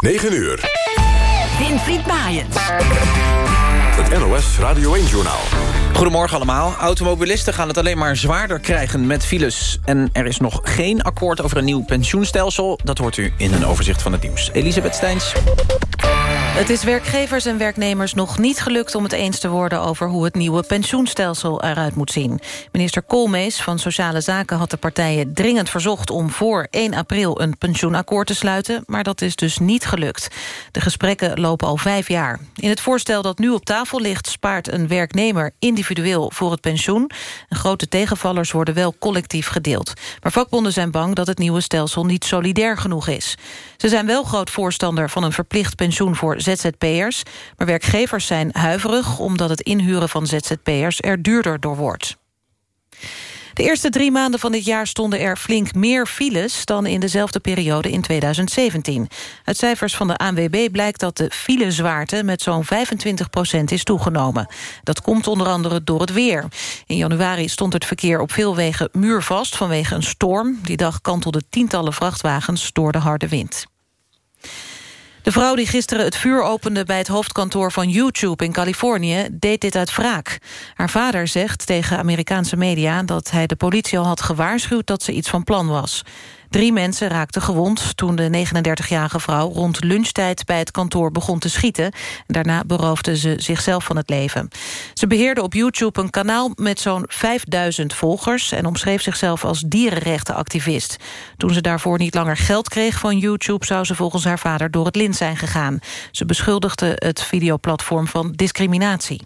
9 uur. Winfried Maaiens. Het NOS Radio 1-journaal. Goedemorgen allemaal. Automobilisten gaan het alleen maar zwaarder krijgen met files. En er is nog geen akkoord over een nieuw pensioenstelsel. Dat hoort u in een overzicht van het nieuws. Elisabeth Steins. Het is werkgevers en werknemers nog niet gelukt om het eens te worden... over hoe het nieuwe pensioenstelsel eruit moet zien. Minister Koolmees van Sociale Zaken had de partijen dringend verzocht... om voor 1 april een pensioenakkoord te sluiten, maar dat is dus niet gelukt. De gesprekken lopen al vijf jaar. In het voorstel dat nu op tafel ligt... spaart een werknemer individueel voor het pensioen. grote tegenvallers worden wel collectief gedeeld. Maar vakbonden zijn bang dat het nieuwe stelsel niet solidair genoeg is. Ze zijn wel groot voorstander van een verplicht pensioen voor ZZP'ers. Maar werkgevers zijn huiverig omdat het inhuren van ZZP'ers er duurder door wordt. De eerste drie maanden van dit jaar stonden er flink meer files... dan in dezelfde periode in 2017. Uit cijfers van de ANWB blijkt dat de filezwaarte... met zo'n 25% is toegenomen. Dat komt onder andere door het weer. In januari stond het verkeer op veel wegen muurvast... vanwege een storm. Die dag kantelde tientallen vrachtwagens door de harde wind. De vrouw die gisteren het vuur opende bij het hoofdkantoor van YouTube in Californië deed dit uit wraak. Haar vader zegt tegen Amerikaanse media dat hij de politie al had gewaarschuwd dat ze iets van plan was. Drie mensen raakten gewond toen de 39-jarige vrouw rond lunchtijd bij het kantoor begon te schieten. Daarna beroofde ze zichzelf van het leven. Ze beheerde op YouTube een kanaal met zo'n 5000 volgers en omschreef zichzelf als dierenrechtenactivist. Toen ze daarvoor niet langer geld kreeg van YouTube zou ze volgens haar vader door het lint zijn gegaan. Ze beschuldigde het videoplatform van discriminatie.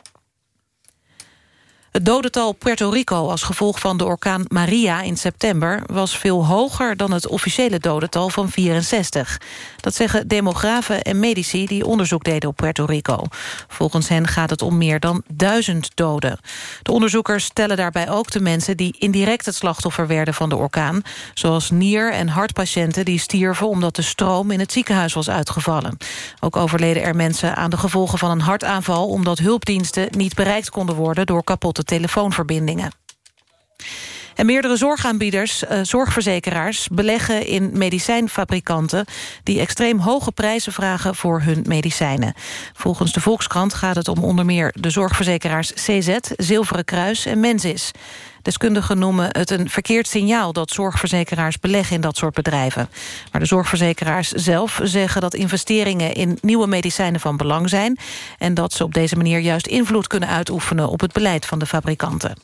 Het dodental Puerto Rico als gevolg van de orkaan Maria in september... was veel hoger dan het officiële dodental van 64. Dat zeggen demografen en medici die onderzoek deden op Puerto Rico. Volgens hen gaat het om meer dan duizend doden. De onderzoekers stellen daarbij ook de mensen... die indirect het slachtoffer werden van de orkaan... zoals nier- en hartpatiënten die stierven... omdat de stroom in het ziekenhuis was uitgevallen. Ook overleden er mensen aan de gevolgen van een hartaanval... omdat hulpdiensten niet bereikt konden worden door kapotte telefoonverbindingen. En meerdere zorgaanbieders, uh, zorgverzekeraars... beleggen in medicijnfabrikanten... die extreem hoge prijzen vragen voor hun medicijnen. Volgens de Volkskrant gaat het om onder meer de zorgverzekeraars CZ... Zilveren Kruis en Mensis. Deskundigen noemen het een verkeerd signaal dat zorgverzekeraars beleggen in dat soort bedrijven. Maar de zorgverzekeraars zelf zeggen dat investeringen in nieuwe medicijnen van belang zijn en dat ze op deze manier juist invloed kunnen uitoefenen op het beleid van de fabrikanten.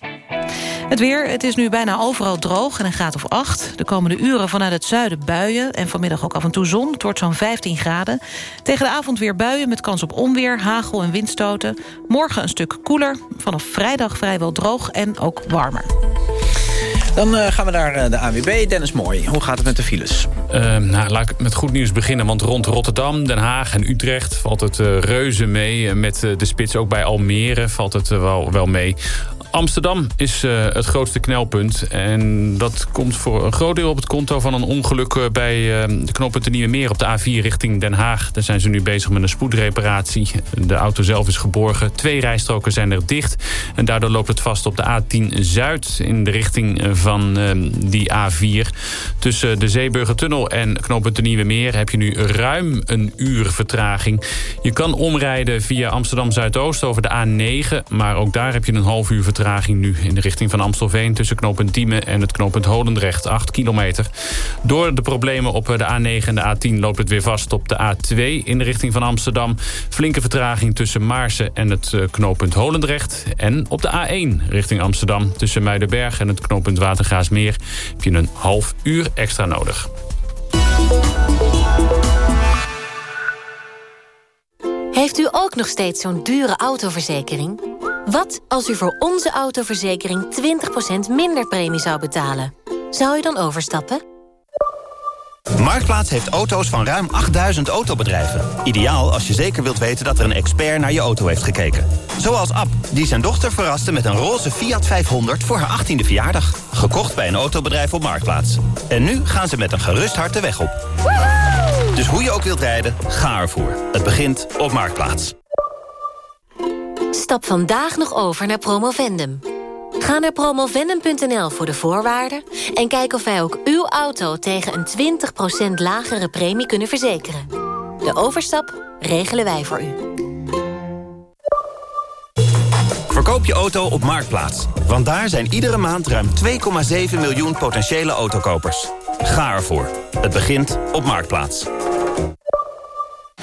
Het weer, het is nu bijna overal droog en een graad of 8. De komende uren vanuit het zuiden buien en vanmiddag ook af en toe zon. Het wordt zo'n 15 graden. Tegen de avond weer buien met kans op onweer, hagel en windstoten. Morgen een stuk koeler. Vanaf vrijdag vrijwel droog en ook warmer. Dan uh, gaan we naar uh, de AWB. Dennis Mooi, hoe gaat het met de files? Uh, nou, laat ik met goed nieuws beginnen. Want rond Rotterdam, Den Haag en Utrecht valt het uh, reuze mee. Met de spits ook bij Almere valt het wel, wel mee. Amsterdam is uh, het grootste knelpunt. En dat komt voor een groot deel op het konto van een ongeluk... Uh, bij uh, de knooppunt de Nieuwe Meer op de A4 richting Den Haag. Daar zijn ze nu bezig met een spoedreparatie. De auto zelf is geborgen. Twee rijstroken zijn er dicht. En daardoor loopt het vast op de A10 Zuid... in de richting van die A4. Tussen de Zeeburgertunnel en knooppunt de Nieuwe Meer... heb je nu ruim een uur vertraging. Je kan omrijden via Amsterdam Zuidoost over de A9... maar ook daar heb je een half uur vertraging vertraging nu in de richting van Amstelveen... tussen knooppunt Diemen en het knooppunt Holendrecht, 8 kilometer. Door de problemen op de A9 en de A10 loopt het weer vast op de A2... in de richting van Amsterdam. Flinke vertraging tussen Maarsen en het eh, knooppunt Holendrecht. En op de A1 richting Amsterdam tussen Muidenberg en het knooppunt Watergaasmeer... heb je een half uur extra nodig. Heeft u ook nog steeds zo'n dure autoverzekering? Wat als u voor onze autoverzekering 20% minder premie zou betalen? Zou u dan overstappen? Marktplaats heeft auto's van ruim 8000 autobedrijven. Ideaal als je zeker wilt weten dat er een expert naar je auto heeft gekeken. Zoals Ab, die zijn dochter verraste met een roze Fiat 500 voor haar 18e verjaardag. Gekocht bij een autobedrijf op Marktplaats. En nu gaan ze met een gerust hart de weg op. Dus hoe je ook wilt rijden, ga ervoor. Het begint op Marktplaats. Stap vandaag nog over naar Promovendum. Ga naar promovendum.nl voor de voorwaarden... en kijk of wij ook uw auto tegen een 20% lagere premie kunnen verzekeren. De overstap regelen wij voor u. Verkoop je auto op Marktplaats. Want daar zijn iedere maand ruim 2,7 miljoen potentiële autokopers. Ga ervoor. Het begint op Marktplaats.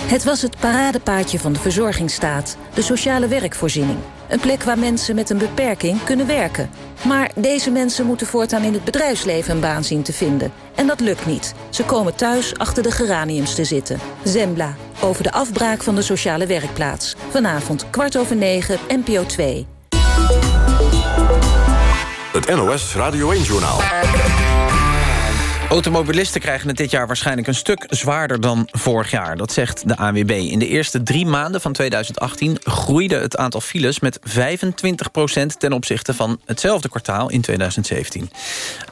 Het was het paradepaadje van de verzorgingsstaat, de sociale werkvoorziening. Een plek waar mensen met een beperking kunnen werken. Maar deze mensen moeten voortaan in het bedrijfsleven een baan zien te vinden. En dat lukt niet. Ze komen thuis achter de geraniums te zitten. Zembla, over de afbraak van de sociale werkplaats. Vanavond kwart over negen, NPO 2. Het NOS Radio 1-journaal. Automobilisten krijgen het dit jaar waarschijnlijk een stuk zwaarder dan vorig jaar. Dat zegt de ANWB. In de eerste drie maanden van 2018 groeide het aantal files met 25% ten opzichte van hetzelfde kwartaal in 2017.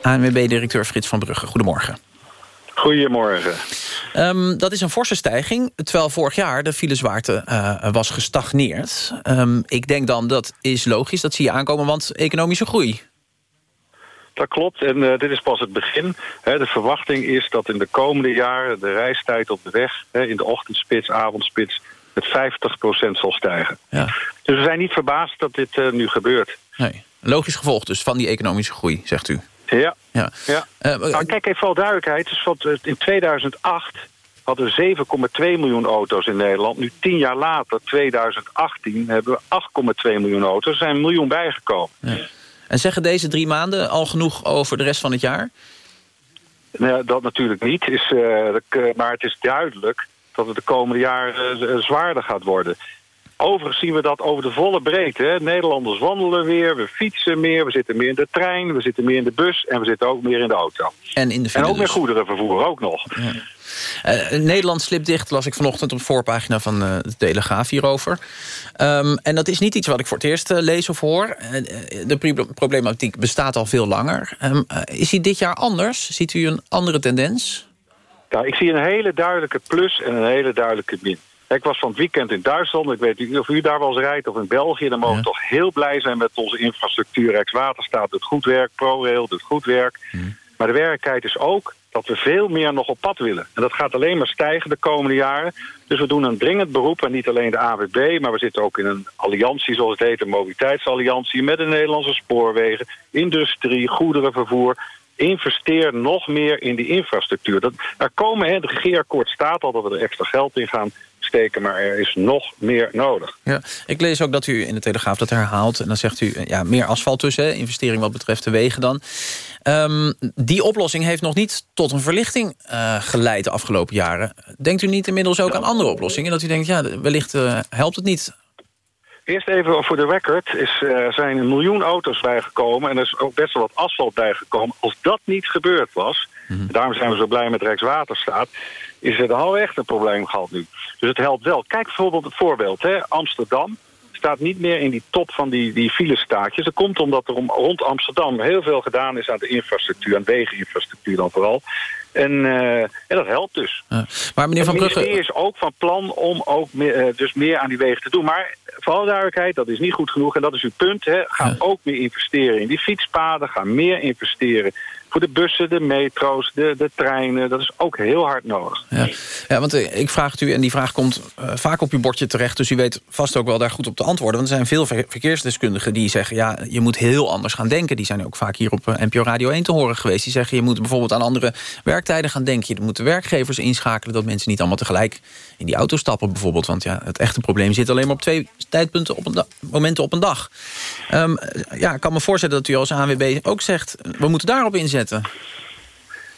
ANWB-directeur Frits van Brugge, goedemorgen. Goedemorgen. Um, dat is een forse stijging, terwijl vorig jaar de filezwaarte uh, was gestagneerd. Um, ik denk dan dat is logisch, dat zie je aankomen, want economische groei. Dat klopt, en uh, dit is pas het begin. He, de verwachting is dat in de komende jaren de reistijd op de weg... He, in de ochtendspits, avondspits, met 50% zal stijgen. Ja. Dus we zijn niet verbaasd dat dit uh, nu gebeurt. Nee. Logisch gevolg dus van die economische groei, zegt u. Ja. ja. ja. Uh, nou, kijk, even al duidelijkheid. Dus wat, in 2008 hadden we 7,2 miljoen auto's in Nederland. Nu tien jaar later, 2018, hebben we 8,2 miljoen auto's. Er zijn een miljoen bijgekomen. Ja. En zeggen deze drie maanden al genoeg over de rest van het jaar? Nee, dat natuurlijk niet. Is, uh, maar het is duidelijk dat het de komende jaren uh, zwaarder gaat worden. Overigens zien we dat over de volle breedte. Hè. Nederlanders wandelen weer, we fietsen meer, we zitten meer in de trein... we zitten meer in de bus en we zitten ook meer in de auto. En, in de en ook meer goederenvervoer, ook nog. Ja. Uh, Nederland slipt dicht, las ik vanochtend op de voorpagina van uh, de Telegraaf hierover. Um, en dat is niet iets wat ik voor het eerst uh, lees of hoor. de problematiek bestaat al veel langer. Um, is die dit jaar anders? Ziet u een andere tendens? Nou, ik zie een hele duidelijke plus en een hele duidelijke min. Ik was van het weekend in Duitsland. Ik weet niet of u daar wel eens rijdt of in België. Dan mogen we ja. toch heel blij zijn met onze infrastructuur. Rijkswaterstaat doet goed werk, ProRail doet goed werk. Hmm. Maar de werkelijkheid is ook dat we veel meer nog op pad willen. En dat gaat alleen maar stijgen de komende jaren. Dus we doen een dringend beroep, en niet alleen de AWB... maar we zitten ook in een alliantie, zoals het heet, een mobiliteitsalliantie... met de Nederlandse spoorwegen, industrie, goederenvervoer... Investeer nog meer in die infrastructuur. Dat, er komen, hè, de regeerakkoord staat al dat we er extra geld in gaan steken, maar er is nog meer nodig. Ja, ik lees ook dat u in de Telegraaf dat herhaalt. En dan zegt u, ja, meer asfalt tussen, investering wat betreft de wegen dan. Um, die oplossing heeft nog niet tot een verlichting uh, geleid de afgelopen jaren. Denkt u niet inmiddels ook aan andere oplossingen? Dat u denkt, ja, wellicht uh, helpt het niet Eerst even voor de record. Is, er zijn een miljoen auto's bijgekomen... en er is ook best wel wat asfalt bijgekomen. Als dat niet gebeurd was... Mm -hmm. daarom zijn we zo blij met Rijkswaterstaat... is er al echt een probleem gehad nu. Dus het helpt wel. Kijk bijvoorbeeld het voorbeeld. Hè? Amsterdam staat niet meer in die top van die, die filestaatjes. Dat komt omdat er om, rond Amsterdam heel veel gedaan is aan de infrastructuur... aan wegeninfrastructuur dan vooral. En, uh, en dat helpt dus. Ja. Maar meneer Van Brugge... is ook van plan om ook meer, uh, dus meer aan die wegen te doen. Maar vooral duidelijkheid, dat is niet goed genoeg. En dat is uw punt. Hè. Ga ook meer investeren in die fietspaden. Ga meer investeren voor de bussen, de metro's, de, de treinen. Dat is ook heel hard nodig. Ja, ja want uh, ik vraag het u, en die vraag komt uh, vaak op uw bordje terecht... dus u weet vast ook wel daar goed op te antwoorden. Want er zijn veel ver verkeersdeskundigen die zeggen... ja, je moet heel anders gaan denken. Die zijn ook vaak hier op uh, NPO Radio 1 te horen geweest. Die zeggen, je moet bijvoorbeeld aan andere werktijden gaan denken. Je moet de werkgevers inschakelen... dat mensen niet allemaal tegelijk in die auto stappen bijvoorbeeld. Want ja, het echte probleem zit alleen maar op twee tijdpunten op een momenten op een dag. Um, ja, ik kan me voorstellen dat u als ANWB ook zegt... we moeten daarop inzetten.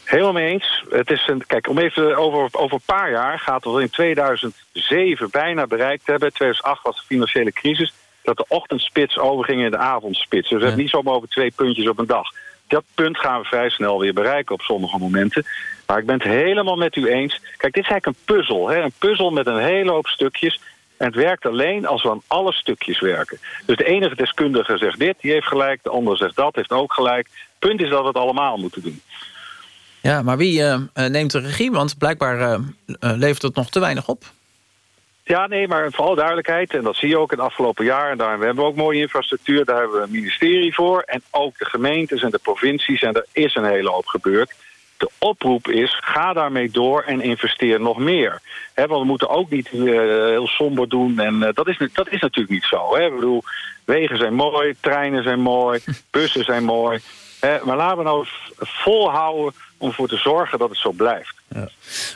Helemaal mee eens. Het is een, kijk, om even over, over een paar jaar gaat het in 2007 bijna bereikt hebben. 2008 was de financiële crisis. Dat de ochtendspits overging in de avondspits. Dus ja. het niet zomaar over twee puntjes op een dag. Dat punt gaan we vrij snel weer bereiken op sommige momenten. Maar ik ben het helemaal met u eens. Kijk, dit is eigenlijk een puzzel. Hè? Een puzzel met een hele hoop stukjes. En het werkt alleen als we aan alle stukjes werken. Dus de enige deskundige zegt dit, die heeft gelijk. De ander zegt dat, heeft ook gelijk. Punt is dat we het allemaal moeten doen. Ja, maar wie uh, neemt de regie? Want blijkbaar uh, levert het nog te weinig op. Ja, nee, maar vooral duidelijkheid. En dat zie je ook in het afgelopen jaar. En daar hebben we ook mooie infrastructuur. Daar hebben we een ministerie voor. En ook de gemeentes en de provincies. En er is een hele hoop gebeurd. De oproep is, ga daarmee door en investeer nog meer. He, want we moeten ook niet uh, heel somber doen. En uh, dat, is, dat is natuurlijk niet zo. Hè? Ik bedoel, wegen zijn mooi, treinen zijn mooi, bussen zijn mooi. Hè? Maar laten we nou volhouden om ervoor te zorgen dat het zo blijft. Ja.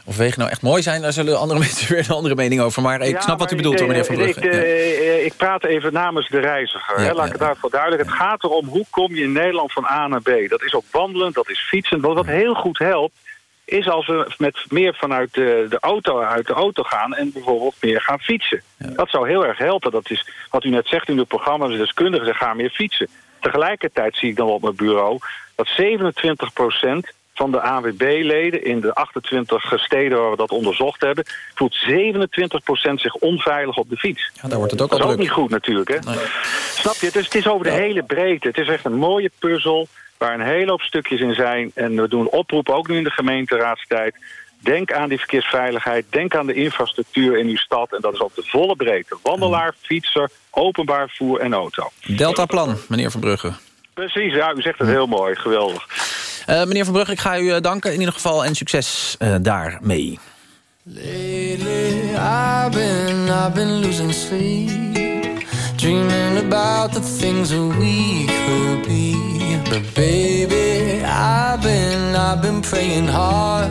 Of wegen nou echt mooi zijn, daar zullen andere mensen weer een andere mening over. Maar ik snap wat u bedoelt, meneer Van Brugge. Ik, ja. ik, praat even namens de reiziger. Laat ik het daarvoor duidelijk. Het gaat erom, hoe kom je in Nederland van A naar B? Dat is ook wandelen, dat is fietsen. Wat heel goed helpt, is als we met meer vanuit de, de auto uit de auto gaan... en bijvoorbeeld meer gaan fietsen. Dat zou heel erg helpen. Dat is wat u net zegt in uw programma. De deskundigen zeggen, ga meer fietsen. Tegelijkertijd zie ik dan op mijn bureau... dat 27% van de AWB-leden in de 28 steden waar we dat onderzocht hebben... voelt 27% zich onveilig op de fiets. Ja, daar wordt het ook dat is ook niet goed natuurlijk, hè? Nee. Snap je? Is, het is over de hele breedte. Het is echt een mooie puzzel waar een hele hoop stukjes in zijn. En we doen oproepen, ook nu in de gemeenteraadstijd. Denk aan die verkeersveiligheid, denk aan de infrastructuur in uw stad. En dat is op de volle breedte. Wandelaar, fietser, openbaar vervoer en auto. Deltaplan, meneer Van Brugge. Precies, ja, u zegt het heel mooi. Geweldig. Uh, meneer Van Brugge, ik ga u uh, danken in ieder geval en succes uh, daarmee. Lately I've been, I've been losing sleep Dreaming about the things that we could be But baby, I've been, I've been praying hard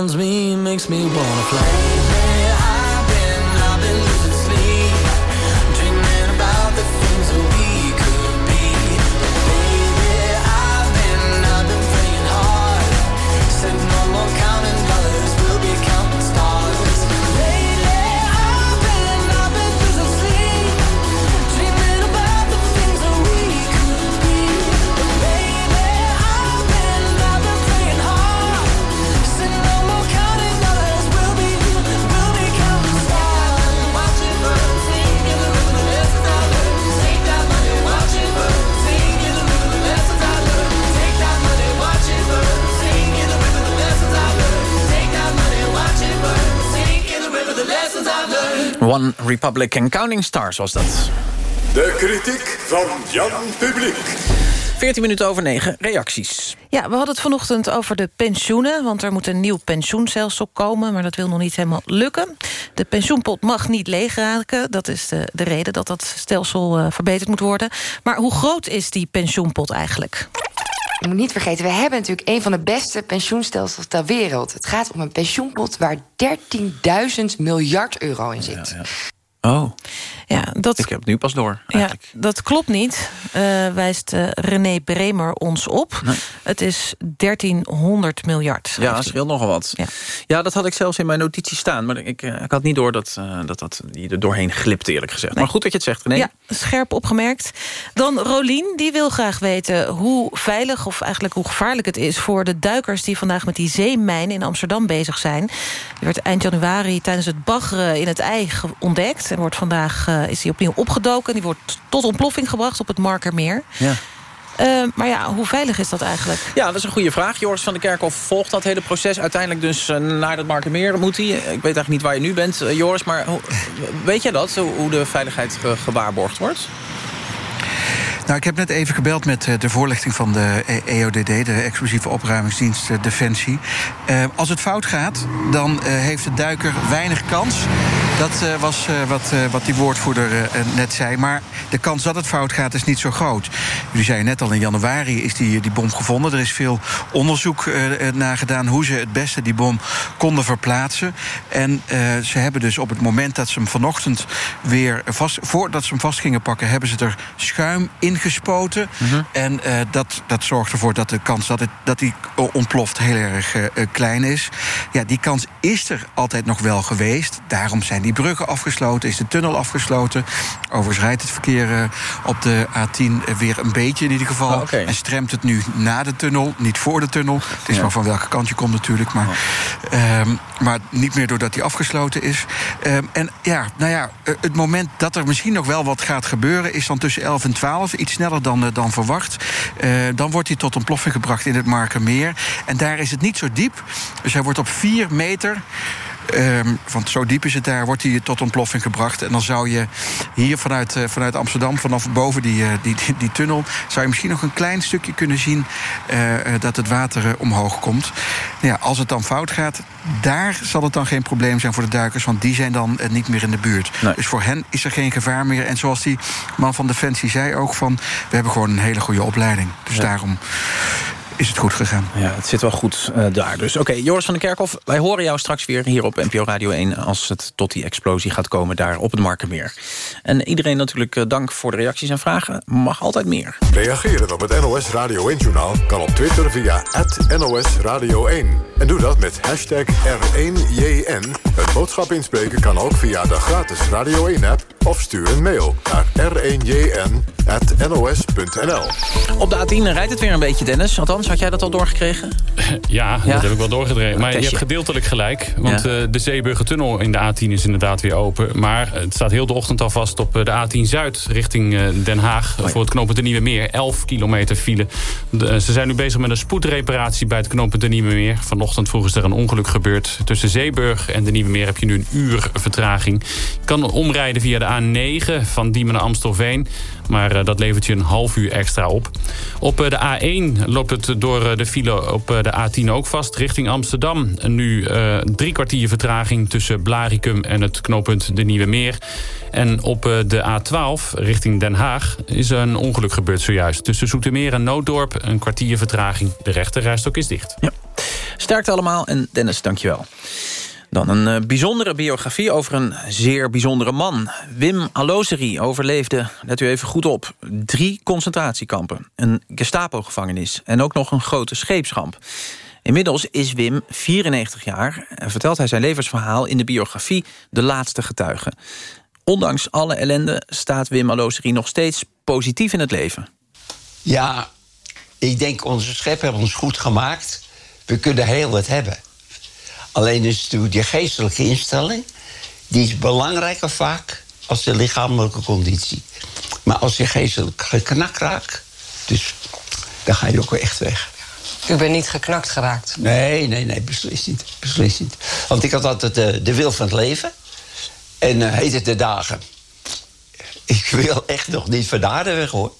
Drowns me makes me wanna fly. One Republic and Counting Stars was dat. De kritiek van Jan Publiek. 14 minuten over 9, reacties. Ja, we hadden het vanochtend over de pensioenen... want er moet een nieuw pensioenstelsel komen... maar dat wil nog niet helemaal lukken. De pensioenpot mag niet leeg raken. Dat is de, de reden dat dat stelsel uh, verbeterd moet worden. Maar hoe groot is die pensioenpot eigenlijk? Je moet niet vergeten, we hebben natuurlijk een van de beste pensioenstelsels ter wereld. Het gaat om een pensioenpot waar 13.000 miljard euro in zit. Oh, ja, dat, ik heb het nu pas door. Ja, dat klopt niet, uh, wijst uh, René Bremer ons op. Nee. Het is 1300 miljard. Ja, dat scheelt nogal wat. Ja. ja. dat had ik zelfs in mijn notitie staan. Maar ik, uh, ik had niet door dat, dat, dat die er doorheen glipte, eerlijk gezegd. Nee. Maar goed dat je het zegt, René. Ja, scherp opgemerkt. Dan Rolien, die wil graag weten hoe veilig... of eigenlijk hoe gevaarlijk het is voor de duikers... die vandaag met die zeemijn in Amsterdam bezig zijn. Die werd eind januari tijdens het baggeren in het ei ontdekt. En wordt vandaag uh, is hij opnieuw opgedoken. Die wordt tot ontploffing gebracht op het Markermeer. Ja. Uh, maar ja, hoe veilig is dat eigenlijk? Ja, dat is een goede vraag. Joris van der Kerkhof volgt dat hele proces. Uiteindelijk dus uh, naar dat Markermeer moet hij. Ik weet eigenlijk niet waar je nu bent, Joris. Maar weet jij dat, hoe de veiligheid gewaarborgd wordt? Nou, ik heb net even gebeld met de voorlichting van de EODD... de Exclusieve Opruimingsdienst Defensie. Uh, als het fout gaat, dan heeft de duiker weinig kans. Dat was wat, wat die woordvoerder net zei. Maar de kans dat het fout gaat is niet zo groot. Jullie zeiden net al, in januari is die, die bom gevonden. Er is veel onderzoek naar gedaan... hoe ze het beste die bom konden verplaatsen. En ze hebben dus op het moment dat ze hem vanochtend weer vast... voordat ze hem vast gingen pakken... hebben ze er schuim in gespoten. Mm -hmm. En uh, dat, dat zorgt ervoor dat de kans dat, het, dat die ontploft heel erg uh, klein is. Ja, die kans is er altijd nog wel geweest. Daarom zijn die bruggen afgesloten, is de tunnel afgesloten. Overigens rijdt het verkeer op de A10 weer een beetje in ieder geval. Oh, okay. En stremt het nu na de tunnel, niet voor de tunnel. Het is ja. maar van welke kant je komt natuurlijk. Maar, oh. maar niet meer doordat die afgesloten is. en ja, nou ja, het moment dat er misschien nog wel wat gaat gebeuren... is dan tussen 11 en 12, iets sneller dan, dan verwacht. Uh, dan wordt hij tot ontploffing gebracht in het Markermeer. En daar is het niet zo diep. Dus hij wordt op 4 meter Um, want zo diep is het daar, wordt hij tot ontploffing gebracht. En dan zou je hier vanuit, uh, vanuit Amsterdam, vanaf boven die, uh, die, die, die, tunnel... zou je misschien nog een klein stukje kunnen zien uh, dat het water omhoog komt. Nou ja, als het dan fout gaat, daar zal het dan geen probleem zijn voor de duikers... want die zijn dan niet meer in de buurt. Nee. Dus voor hen is er geen gevaar meer. En zoals die man van Defensie zei ook van... we hebben gewoon een hele goede opleiding. Dus ja. daarom is het goed gegaan. Ja, het zit wel goed uh, daar. Dus oké, okay, Joris van den Kerkhof, wij horen jou straks weer hier op NPO Radio 1... als het tot die explosie gaat komen daar op het Markermeer. En iedereen natuurlijk uh, dank voor de reacties en vragen. Mag altijd meer. Reageren op het NOS Radio 1-journaal kan op Twitter via NOS Radio 1. En doe dat met hashtag R1JN. Het boodschap inspreken kan ook via de gratis Radio 1-app... of stuur een mail naar r1jn.nos.nl. Op de A10 rijdt het weer een beetje, Dennis. Althans, had jij dat al doorgekregen? Ja, ja. dat heb ik wel doorgedreven. Maar je hebt gedeeltelijk gelijk. Want ja. uh, de Zeeburgertunnel in de A10 is inderdaad weer open. Maar het staat heel de ochtend al vast op de A10 Zuid richting uh, Den Haag. Voor het knooppunt de Nieuwe Meer. 11 kilometer file. De, ze zijn nu bezig met een spoedreparatie bij het knooppunt de Nieuwe Meer. Vanochtend vroeg is er een ongeluk gebeurd. Tussen Zeeburg en de Nieuwe Meer heb je nu een uur vertraging. Je kan omrijden via de A9 van Diemen naar Amstelveen. Maar uh, dat levert je een half uur extra op. Op uh, de A1 loopt het door uh, de file op de A10 ook vast richting Amsterdam. Nu drie kwartier vertraging tussen Blaricum en het knooppunt De Nieuwe Meer. En op de A12 richting Den Haag is een ongeluk gebeurd zojuist. Tussen Zoetermeer en Nooddorp een kwartier vertraging. De rechterrijstok is dicht. Ja. Sterkte allemaal en Dennis, dankjewel. Dan een uh, bijzondere biografie over een zeer bijzondere man. Wim Alozeri overleefde, let u even goed op, drie concentratiekampen. Een Gestapo-gevangenis en ook nog een grote scheepsramp. Inmiddels is Wim 94 jaar en vertelt hij zijn levensverhaal... in de biografie De Laatste Getuige. Ondanks alle ellende staat Wim Alozeri nog steeds positief in het leven. Ja, ik denk onze schep heeft ons goed gemaakt. We kunnen heel wat hebben. Alleen is natuurlijk die geestelijke instelling... die is belangrijker vaak als de lichamelijke conditie. Maar als je geestelijk geknakt raakt... dus dan ga je ook weer echt weg. U bent niet geknakt geraakt? Nee, nee, nee, beslist niet. Beslist niet. Want ik had altijd de, de wil van het leven. En uh, heet het de dagen. Ik wil echt nog niet van de aarde weg, hoor.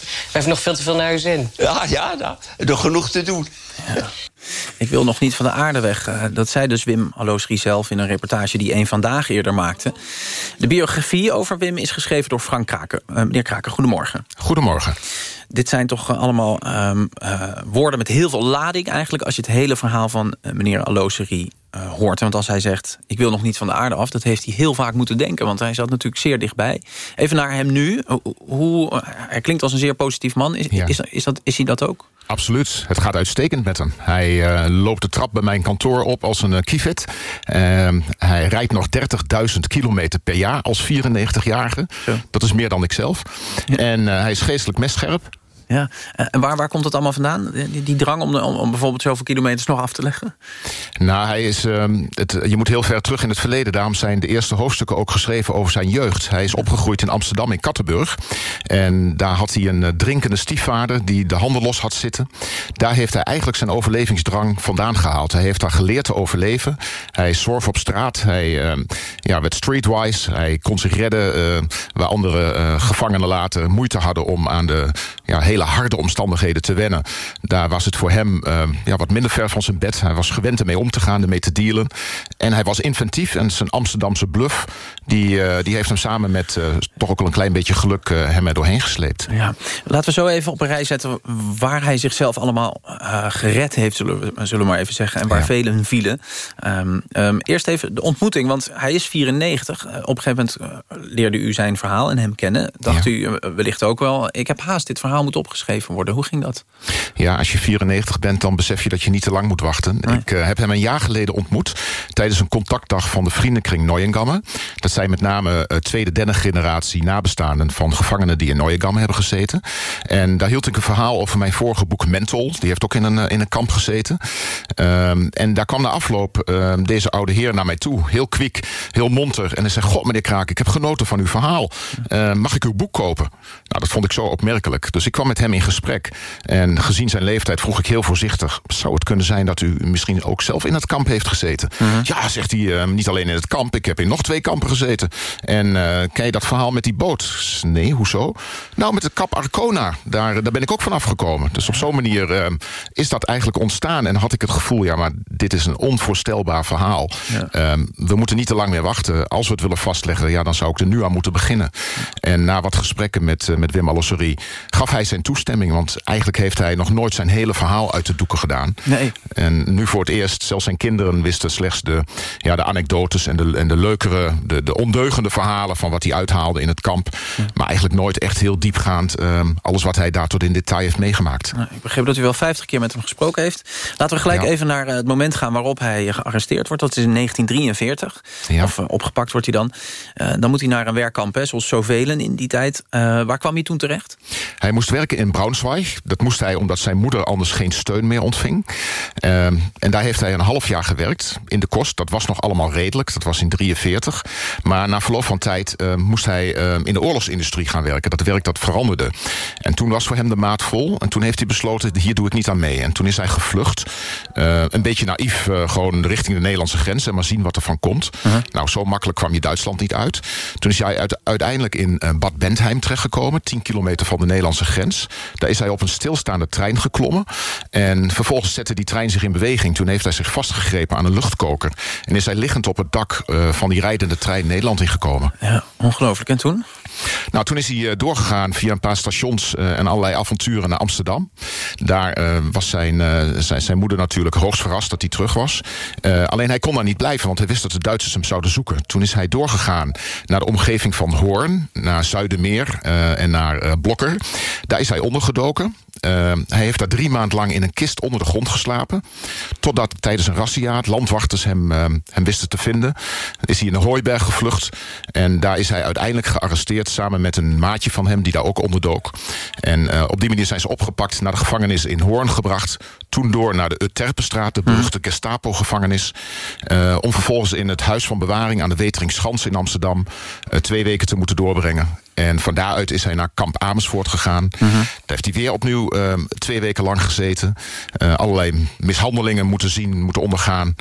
We hebben nog veel te veel naar uw zin. Ja, ja, nou, nog genoeg te doen. Ja. Ik wil nog niet van de aarde weg. Uh, dat zei dus Wim Alloosri zelf in een reportage die een Vandaag eerder maakte. De biografie over Wim is geschreven door Frank Kraken. Uh, meneer Kraken, goedemorgen. Goedemorgen. dit zijn toch allemaal ehm, eh, woorden met heel veel lading eigenlijk... als je het hele verhaal van uh, meneer Aloseri uh, hoort. Want als hij zegt, ik wil nog niet van de aarde af... dat heeft hij heel vaak moeten denken, want hij zat natuurlijk zeer dichtbij. Even naar hem nu. Hoe, hij klinkt als een zeer positief man. Is, Ja. is, is, dat, is hij dat ook? Absoluut. Het gaat uitstekend met hem. Hij eh, loopt de trap bij mijn kantoor op als een uh, kievit. Ehm, hij rijdt nog 30.000 kilometer per jaar als 94-jarige. Dat is meer dan ik zelf. En eh, hij is geestelijk messcherp. Ja. Eh, En waar, waar komt het allemaal vandaan? Die, die drang om, om, bijvoorbeeld zoveel kilometers nog af te leggen? Nou, hij is, ehm, het, je moet heel ver terug in het verleden. Daarom zijn de eerste hoofdstukken ook geschreven over zijn jeugd. Hij is opgegroeid in Amsterdam in Kattenburg. En daar had hij een eh, drinkende stiefvader die de handen los had zitten. Daar heeft hij eigenlijk zijn overlevingsdrang vandaan gehaald. Hij heeft daar geleerd te overleven. Hij zorf op straat. Hij ehm, ja, werd streetwise. Hij kon zich redden eh, waar andere eh, gevangenen later moeite hadden om aan de ja, hele harde omstandigheden te wennen. Daar was het voor hem eh, ja, wat minder ver van zijn bed. Hij was gewend ermee om te gaan, ermee te dealen. En hij was inventief en zijn Amsterdamse bluff... die, eh, die heeft hem samen met eh, toch ook wel een klein beetje geluk hem er doorheen gesleept. Ja. Laten we zo even op een rij zetten waar hij zichzelf allemaal gered heeft, zullen we, zullen we maar even zeggen. En waar velen vielen. Ehm, ehm, eerst even de ontmoeting, want hij is 94. Eh, op een gegeven moment leerde u zijn verhaal en hem kennen. Dacht u wellicht ook wel, ik heb haast, dit verhaal moet opgeschreven worden. Hoe ging dat? Ja, als je 94 bent, dan besef je dat je niet te lang moet wachten. Ik eh, heb hem een jaar geleden ontmoet... tijdens een contactdag van de vriendenkring Neuengamme. Dat zijn met name eh, tweede, derde generatie nabestaanden... van gevangenen die in Neuengamme hebben gezeten. En daar hield ik een verhaal over mijn vorige boek Mentol. Die heeft ook in een, eh, in een kamp gezeten. Ehm, en daar kwam na afloop ehm, deze oude heer naar mij toe. Heel kwiek, heel monter. En hij zei, god meneer Kraak, ik heb genoten van uw verhaal. Eh, mag ik uw boek kopen? Nou, dat vond ik zo opmerkelijk. Dus ik kwam met hem in gesprek. En gezien zijn leeftijd vroeg ik heel voorzichtig... zou het kunnen zijn dat u misschien ook zelf in het kamp heeft gezeten? Ja, zegt hij, eh, niet alleen in het kamp. Ik heb in nog twee kampen gezeten. En eh ken je dat verhaal met die boot? Nee, hoezo? Nou, met het kap Arcona. Daar, daar ben ik ook van afgekomen. Dus op zo'n manier eh, is dat eigenlijk ontstaan. En had ik het gevoel, ja, maar dit is een onvoorstelbaar verhaal. Ehm, we moeten niet te lang meer wachten. Als we het willen vastleggen, ja, dan zou ik er nu aan moeten beginnen. En na wat gesprekken met, eh, met Wim Alosserie gaf hij zijn toestemming. Want eigenlijk heeft hij nog nooit zijn hele verhaal uit de doeken gedaan. Nee. En nu voor het eerst, zelfs zijn kinderen wisten slechts de, ja, de anekdotes en de, en de leukere, de, de ondeugende verhalen van wat hij uithaalde in het kamp. Maar eigenlijk nooit echt heel diepgaand ehm, alles wat hij daar tot in detail heeft meegemaakt. Nou, ik begreep dat u wel 50 keer met hem gesproken heeft. Laten we gelijk Ja. even naar eh, het moment gaan waarop hij gearresteerd wordt. Dat is in 1943. Of eh, opgepakt wordt hij dan. Eh, dan moet hij naar een werkkamp, hè, zoals zoveel in die tijd. Waar kwam hij toen terecht? Hij moest werken in Braunschweig. Dat moest hij omdat zijn moeder anders geen steun meer ontving. Ehm, en daar heeft hij een half jaar gewerkt in de kost. Dat was nog allemaal redelijk. Dat was in 43. Maar na verloop van tijd eh, moest hij eh, in de oorlogsindustrie gaan werken. Dat werk dat veranderde. En toen was voor hem de maat vol. En toen heeft hij besloten, hier doe ik niet aan mee. En toen is hij gevlucht. Een beetje naïef, eh, gewoon richting de Nederlandse grens. En maar zien wat er van komt. Nou, zo makkelijk kwam je Duitsland niet uit. Toen is hij uit- uiteindelijk in eh, Bad Bentheim terechtgekomen. 10 kilometer van de Nederlandse grens. Daar is hij op een stilstaande trein geklommen. En vervolgens zette die trein zich in beweging. Toen heeft hij zich vastgegrepen aan een luchtkoker. En is hij liggend op het dak eh, van die rijdende trein Nederland ingekomen. Ja, ongelooflijk. En toen? Nou, toen is hij eh, doorgegaan via een paar stations eh, en allerlei avonturen naar Amsterdam. Daar eh, was zijn, zijn, zijn moeder natuurlijk hoogst verrast dat hij terug was. Alleen hij kon daar niet blijven, want hij wist dat de Duitsers hem zouden zoeken. Toen is hij doorgegaan naar de omgeving van Hoorn, naar Zuidermeer en naar Blokker. Daar is hij ondergedoken. Eh, hij heeft daar drie maanden lang in een kist onder de grond geslapen. Totdat tijdens een razzia landwachters hem, eh, hem wisten te vinden. Is hij in de Hooiberg gevlucht. En daar is hij uiteindelijk gearresteerd samen met een maatje van hem die daar ook onderdook. En eh, op die manier zijn ze opgepakt, naar de gevangenis in Hoorn gebracht. Toen door naar de Utterpenstraat, de beruchte Gestapo-gevangenis. eh, om vervolgens in het huis van bewaring aan de Weteringschans in Amsterdam eh, twee weken te moeten doorbrengen. En van daaruit is hij naar kamp Amersfoort gegaan. Daar heeft hij weer opnieuw eh, twee weken lang gezeten. Eh, allerlei mishandelingen moeten zien, moeten ondergaan.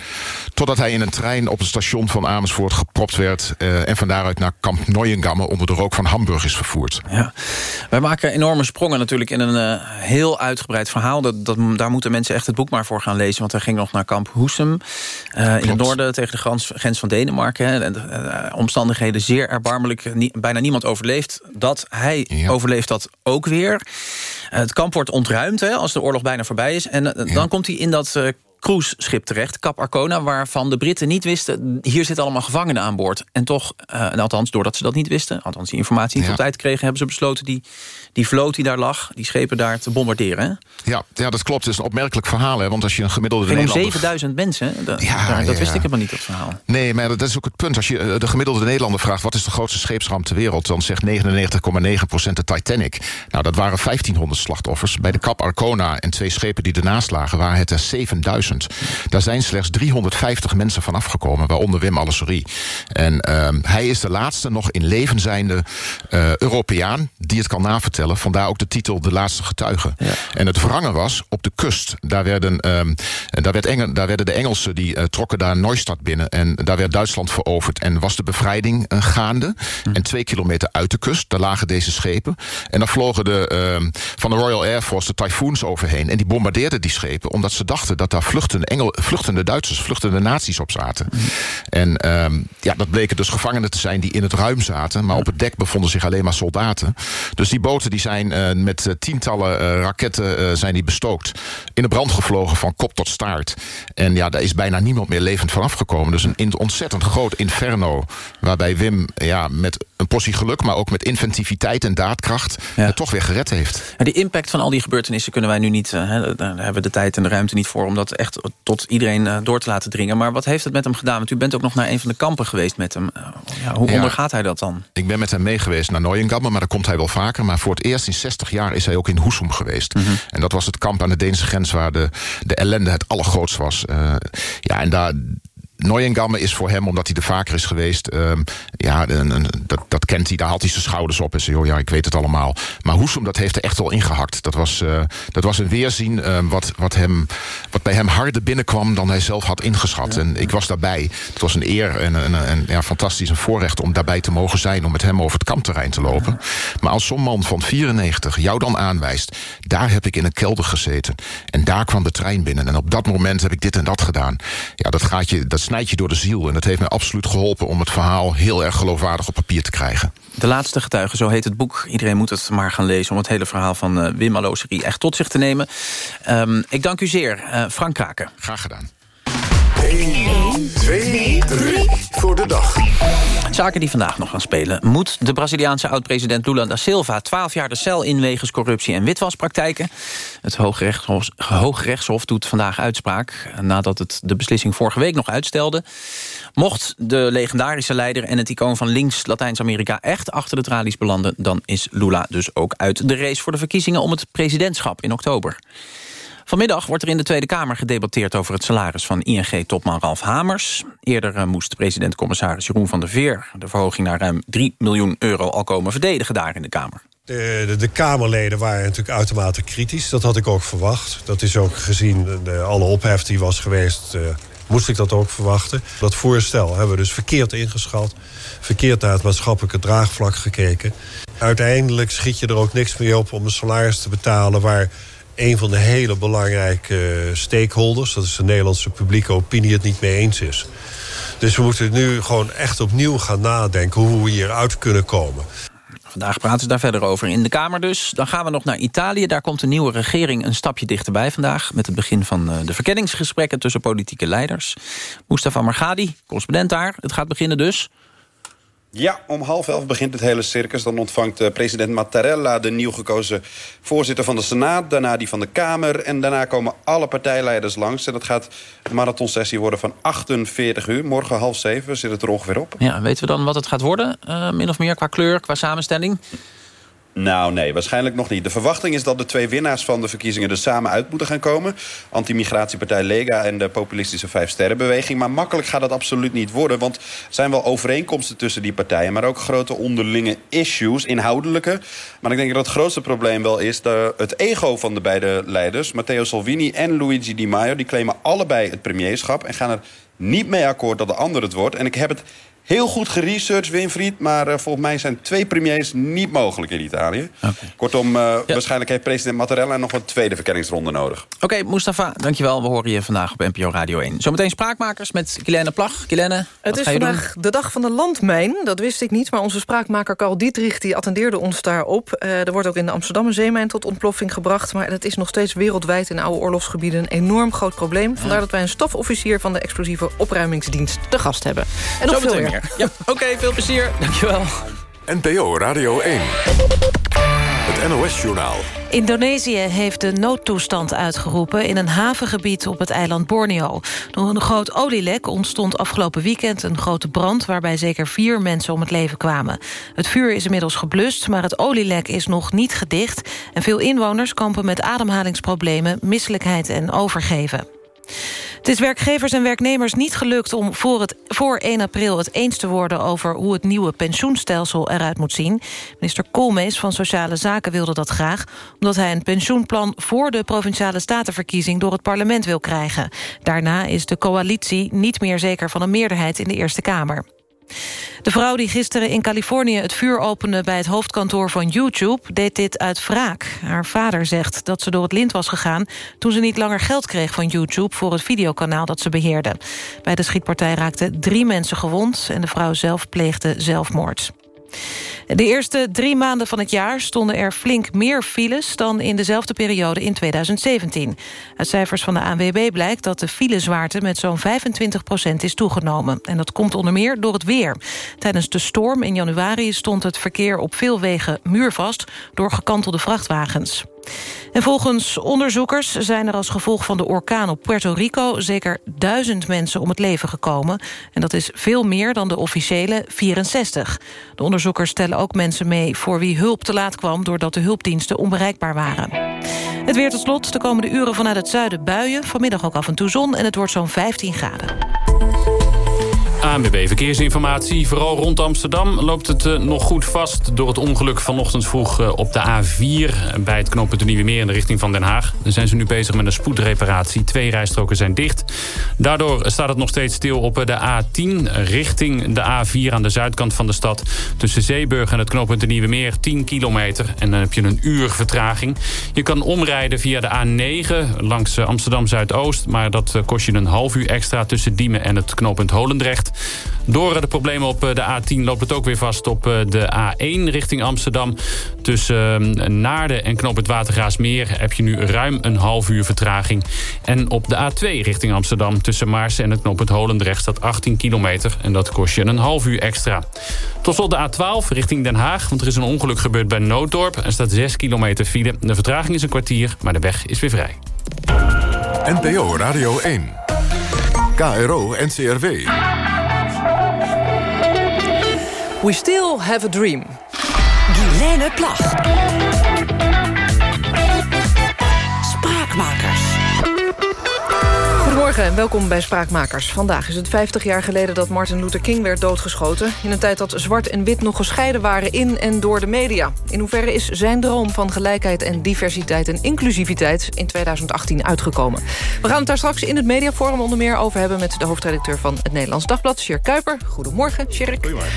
Totdat hij in een trein op het station van Amersfoort gepropt werd. eh, en van daaruit naar kamp Neuengamme onder de rook van Hamburg is vervoerd. Ja. Wij maken enorme sprongen natuurlijk in een eh, heel uitgebreid verhaal. Dat, dat, daar moeten mensen echt het boek maar voor gaan lezen. Want hij ging nog naar kamp Hoesem. in het noorden tegen de grens, grens van Denemarken. Hè. En, omstandigheden zeer erbarmelijk. Nie- bijna niemand overleefde. Overleeft dat. Hij overleeft dat ook weer. Het kamp wordt ontruimd hè, als de oorlog bijna voorbij is. En eh, dan komt hij in dat uh, cruiseschip terecht, Cap Arcona... waarvan de Britten niet wisten, hier zitten allemaal gevangenen aan boord. En toch, uh, althans, doordat ze dat niet wisten... althans die informatie niet ja. op tijd kregen... hebben ze besloten die, die vloot die daar lag, die schepen daar te bombarderen. Hè? Ja, ja, dat klopt. Het is een opmerkelijk verhaal. Hè? Want als je een gemiddelde Ging Nederlander... 7000 mensen, dat, ja, dat wist ik helemaal niet, dat verhaal. Nee, maar dat is ook het punt. Als je de gemiddelde Nederlander vraagt... wat is de grootste scheepsramp ter wereld... dan zegt 99,9% de Titanic. Nou, dat waren 1500 slachtoffers. Bij de Cap Arcona en twee schepen die ernaast lagen... waren het er 7000. Daar zijn slechts 350 mensen van afgekomen, waaronder Wim Alessory. En uh, hij is de laatste nog in leven zijnde uh, Europeaan die het kan navertellen. Vandaar ook de titel De Laatste Getuige. Ja. En het wrangen was op de kust. Daar werden, uh, daar werd Engel, daar werden de Engelsen die uh, trokken daar Neustadt binnen. En daar werd Duitsland veroverd. En was de bevrijding gaande. Hm. En twee kilometer uit de kust, daar lagen deze schepen. En dan vlogen de, ehm, van de Royal Air Force de Typhoons overheen. En die bombardeerden die schepen omdat ze dachten dat daar vluchtende Engel, vluchtende Duitsers, vluchtende nazi's op zaten. Mm. En um, ja, dat bleken dus gevangenen te zijn die in het ruim zaten. Maar op het dek bevonden zich alleen maar soldaten. Dus die boten die zijn uh, met uh, tientallen uh, raketten zijn die bestookt. In de brand gevlogen van kop tot staart. En ja, daar is bijna niemand meer levend van afgekomen. Dus een ontzettend groot inferno. Waarbij Wim ja, met een portie geluk, maar ook met inventiviteit en daadkracht... Ja. het toch weer gered heeft. En die impact van al die gebeurtenissen kunnen wij nu niet... Hè, daar hebben we de tijd en de ruimte niet voor... om dat echt tot iedereen door te laten dringen. Maar wat heeft het met hem gedaan? Want u bent ook nog naar een van de kampen geweest met hem. Ja, hoe ja, ondergaat hij dat dan? Ik ben met hem mee geweest naar Neuengamme, maar daar komt hij wel vaker. Maar voor het eerst in 60 jaar is hij ook in Husum geweest. Mm -hmm. En dat was het kamp aan de Deense grens... waar de, de ellende het allergrootst was. Uh, ja, en daar Neuengamme is voor hem, omdat hij er vaker is geweest... Um, ja, een, een, dat, dat kent hij, daar haalt hij zijn schouders op en zei... joh, ja, ik weet het allemaal. Maar Hoesum, dat heeft er echt wel ingehakt. Dat was, uh, dat was een weerzien uh, wat, wat, hem, wat bij hem harder binnenkwam... dan hij zelf had ingeschat. Ja. En ik was daarbij. Het was een eer en, en, en ja, fantastisch een voorrecht om daarbij te mogen zijn... om met hem over het kampterrein te lopen. Ja. Maar als zo'n man van 94 jou dan aanwijst... daar heb ik in een kelder gezeten. En daar kwam de trein binnen. En op dat moment heb ik dit en dat gedaan. Ja, dat gaat je... Dat snijdt je door de ziel. En dat heeft mij absoluut geholpen om het verhaal heel erg geloofwaardig op papier te krijgen. De laatste getuige, zo heet het boek. Iedereen moet het maar gaan lezen om het hele verhaal van uh, Wim Aloserie echt tot zich te nemen. Um, ik dank u zeer, uh, Frank Kraken. Graag gedaan. 1, 2, 3 voor de dag. Zaken die vandaag nog gaan spelen. Moet de Braziliaanse oud-president Lula da Silva... 12 jaar de cel in wegens corruptie en witwaspraktijken? Het Hoogrechtshof, Hoogrechtshof doet vandaag uitspraak... nadat het de beslissing vorige week nog uitstelde. Mocht de legendarische leider en het icoon van links Latijns-Amerika... echt achter de tralies belanden... dan is Lula dus ook uit de race voor de verkiezingen... om het presidentschap in oktober. Vanmiddag wordt er in de Tweede Kamer gedebatteerd over het salaris van ING-topman Ralf Hamers. Eerder uh, moest president-commissaris Jeroen van der Veer de verhoging naar ruim 3 miljoen euro al komen verdedigen daar in de Kamer. De, de, de, Kamerleden waren natuurlijk uitermate kritisch. Dat had ik ook verwacht. Dat is ook gezien de, alle ophef die was geweest... Uh, moest ik dat ook verwachten. Dat voorstel hebben we dus verkeerd ingeschat. Verkeerd naar het maatschappelijke draagvlak gekeken. Uiteindelijk schiet je er ook niks meer op om een salaris te betalen... waar een van de hele belangrijke stakeholders... dat is de Nederlandse publieke opinie, het niet mee eens is. Dus we moeten nu gewoon echt opnieuw gaan nadenken... hoe we hieruit kunnen komen. Vandaag praten ze daar verder over in de Kamer dus. Dan gaan we nog naar Italië. Daar komt de nieuwe regering een stapje dichterbij vandaag... met het begin van de verkenningsgesprekken tussen politieke leiders. Mustafa Margadi, correspondent daar. Het gaat beginnen dus. Ja, om half elf begint het hele circus. Dan ontvangt uh, president Mattarella de nieuw gekozen voorzitter van de Senaat... daarna die van de Kamer en daarna komen alle partijleiders langs. En dat gaat een marathonsessie worden van 48 uur. Morgen half zeven zit het er ongeveer op. Ja, weten we dan wat het gaat worden? Uh, min of meer qua kleur, qua samenstelling? Nou, nee, waarschijnlijk nog niet. De verwachting is dat de twee winnaars van de verkiezingen er samen uit moeten gaan komen. Anti-migratiepartij Lega en de populistische Vijfsterrenbeweging. Maar makkelijk gaat dat absoluut niet worden. Want er zijn wel overeenkomsten tussen die partijen... maar ook grote onderlinge issues, inhoudelijke. Maar ik denk dat het grootste probleem wel is... De, het ego van de beide leiders, Matteo Salvini en Luigi Di Maio... die claimen allebei het premierschap en gaan er niet mee akkoord dat de ander het wordt. En ik heb het Heel goed geresearched, Winfried. Maar uh, volgens mij zijn twee premiers niet mogelijk in Italië. Kortom, uh, ja. waarschijnlijk heeft president Mattarella nog een tweede verkenningsronde nodig. Oké, okay, Mustafa, dankjewel. We horen je vandaag op NPO Radio 1. Zometeen spraakmakers met Kilene Plag. Kilene, Het is vandaag doen? de dag van de landmijn. Dat wist ik niet, maar onze spraakmaker Carl Dietrich... die attendeerde ons daarop. Uh, er wordt ook in de Amsterdam een zeemijn tot ontploffing gebracht... maar dat is nog steeds wereldwijd in oude oorlogsgebieden... een enorm groot probleem. Vandaar ja. dat wij een stofofficier van de explosieve opruimingsdienst te gast hebben. En nog veel meer. Ja, Oké, okay, veel plezier. Dankjewel. NPO Radio 1. Het NOS-journaal. Indonesië heeft de noodtoestand uitgeroepen in een havengebied op het eiland Borneo. Door een groot olielek ontstond afgelopen weekend een grote brand... waarbij zeker vier mensen om het leven kwamen. Het vuur is inmiddels geblust, maar het olielek is nog niet gedicht... en veel inwoners kampen met ademhalingsproblemen, misselijkheid en overgeven. Het is werkgevers en werknemers niet gelukt om voor, het, voor 1 april het eens te worden over hoe het nieuwe pensioenstelsel eruit moet zien. Minister Koolmees van Sociale Zaken wilde dat graag, omdat hij een pensioenplan voor de Provinciale Statenverkiezing door het parlement wil krijgen. Daarna is de coalitie niet meer zeker van een meerderheid in de Eerste Kamer. De vrouw die gisteren in Californië het vuur opende... bij het hoofdkantoor van YouTube, deed dit uit wraak. Haar vader zegt dat ze door het lint was gegaan... toen ze niet langer geld kreeg van YouTube... voor het videokanaal dat ze beheerde. Bij de schietpartij raakten drie mensen gewond... en de vrouw zelf pleegde zelfmoord. De eerste drie maanden van het jaar stonden er flink meer files... dan in dezelfde periode in 2017. Uit cijfers van de ANWB blijkt dat de filezwaarte... met zo'n 25% is toegenomen. En dat komt onder meer door het weer. Tijdens de storm in januari stond het verkeer op veel wegen muurvast... door gekantelde vrachtwagens. En volgens onderzoekers zijn er als gevolg van de orkaan op Puerto Rico... zeker duizend mensen om het leven gekomen. En dat is veel meer dan de officiële 64. De onderzoekers stellen ook mensen mee voor wie hulp te laat kwam... doordat de hulpdiensten onbereikbaar waren. Het weer tot slot, de komende uren vanuit het zuiden buien. Vanmiddag ook af en toe zon en het wordt zo'n 15 graden. ANWB Verkeersinformatie. Vooral rond Amsterdam loopt het uh, nog goed vast... door het ongeluk vanochtend vroeg uh, op de A4... bij het knooppunt de Nieuwe Meer in de richting van Den Haag. Daar zijn ze nu bezig met een spoedreparatie. Twee rijstroken zijn dicht. Daardoor staat het nog steeds stil op de A10... richting de A4 aan de zuidkant van de stad. Tussen Zeeburg en het knooppunt de Nieuwe Meer 10 kilometer. En dan heb je een uur vertraging. Je kan omrijden via de A9 langs Amsterdam-Zuidoost... maar dat kost je een half uur extra tussen Diemen en het knooppunt Holendrecht. Door de problemen op de A10 loopt het ook weer vast op de A1 richting Amsterdam. Tussen Naarden en Knoop het Watergraasmeer heb je nu ruim een half uur vertraging. En op de A2 richting Amsterdam tussen Maarsen en het Knoop het Holendrecht staat 18 kilometer. En dat kost je een half uur extra. Tot slot de A12 richting Den Haag. Want er is een ongeluk gebeurd bij Nooddorp. Er staat 6 kilometer file. De vertraging is een kwartier, maar de weg is weer vrij. NPO Radio 1. KRO NCRW. We still have a dream. Guilaine Plag. Spraakmakers. Goedemorgen en welkom bij Spraakmakers. Vandaag is het 50 jaar geleden dat Martin Luther King werd doodgeschoten... in een tijd dat zwart en wit nog gescheiden waren in en door de media. In hoeverre is zijn droom van gelijkheid en diversiteit en inclusiviteit... in 2018 uitgekomen? We gaan het daar straks in het mediaforum onder meer over hebben... met de hoofdredacteur van het Nederlands Dagblad, Sjerk Kuiper. Goedemorgen, Sjerk. Goedemorgen.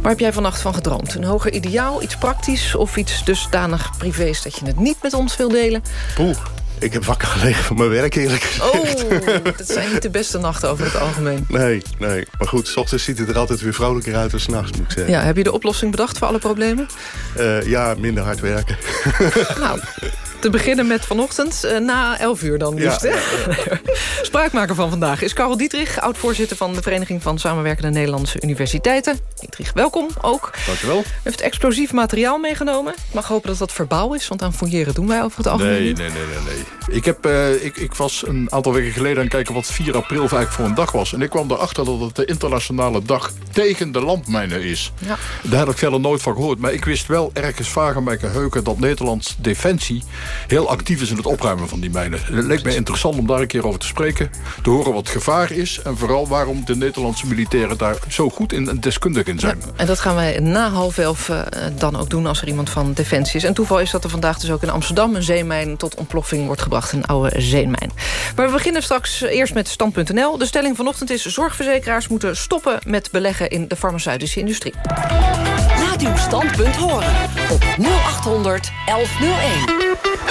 Waar heb jij vannacht van gedroomd? Een hoger ideaal, iets praktisch of iets dusdanig privés... dat je het niet met ons wil delen? Poeh. Ik heb wakker gelegen van mijn werk, eerlijk gezegd. Oh, dat zijn niet de beste nachten over het algemeen. Nee, nee. Maar goed, s ochtends ziet het er altijd weer vrolijker uit dan s'nachts, moet ik zeggen. Ja, heb je de oplossing bedacht voor alle problemen? Uh, ja, minder hard werken. Nou, te beginnen met vanochtend, uh, na 11 uur dan liefst. Ja, ja. Spraakmaker van vandaag is Karel Dietrich... oud-voorzitter van de Vereniging van Samenwerkende Nederlandse Universiteiten. Dietrich, welkom ook. Dankjewel. U heeft explosief materiaal meegenomen. Ik mag hopen dat dat verbaal is, want aan fouilleren doen wij over het algemeen nee. Nee, nee, nee, nee. Ik, heb, uh, ik, ik was een aantal weken geleden aan het kijken wat 4 april eigenlijk voor een dag was. En ik kwam erachter dat het de internationale dag tegen de landmijnen is. Ja. Daar had ik verder nooit van gehoord. Maar ik wist wel ergens vaag aan mijn geheugen dat Nederlands Defensie heel actief is in het opruimen van die mijnen. Het leek mij interessant om daar een keer over te spreken. Te horen wat het gevaar is. En vooral waarom de Nederlandse militairen daar zo goed in en deskundig in zijn. En dat gaan wij na half elf uh, dan ook doen als er iemand van Defensie is. En toeval is dat er vandaag dus ook in Amsterdam... een zeemijn tot ontploffing wordt gebracht. Een oude zeemijn. Maar we beginnen straks eerst met stand.nl. De stelling vanochtend is... zorgverzekeraars moeten stoppen met beleggen in de farmaceutische industrie. Laat uw standpunt horen op 0800 1101.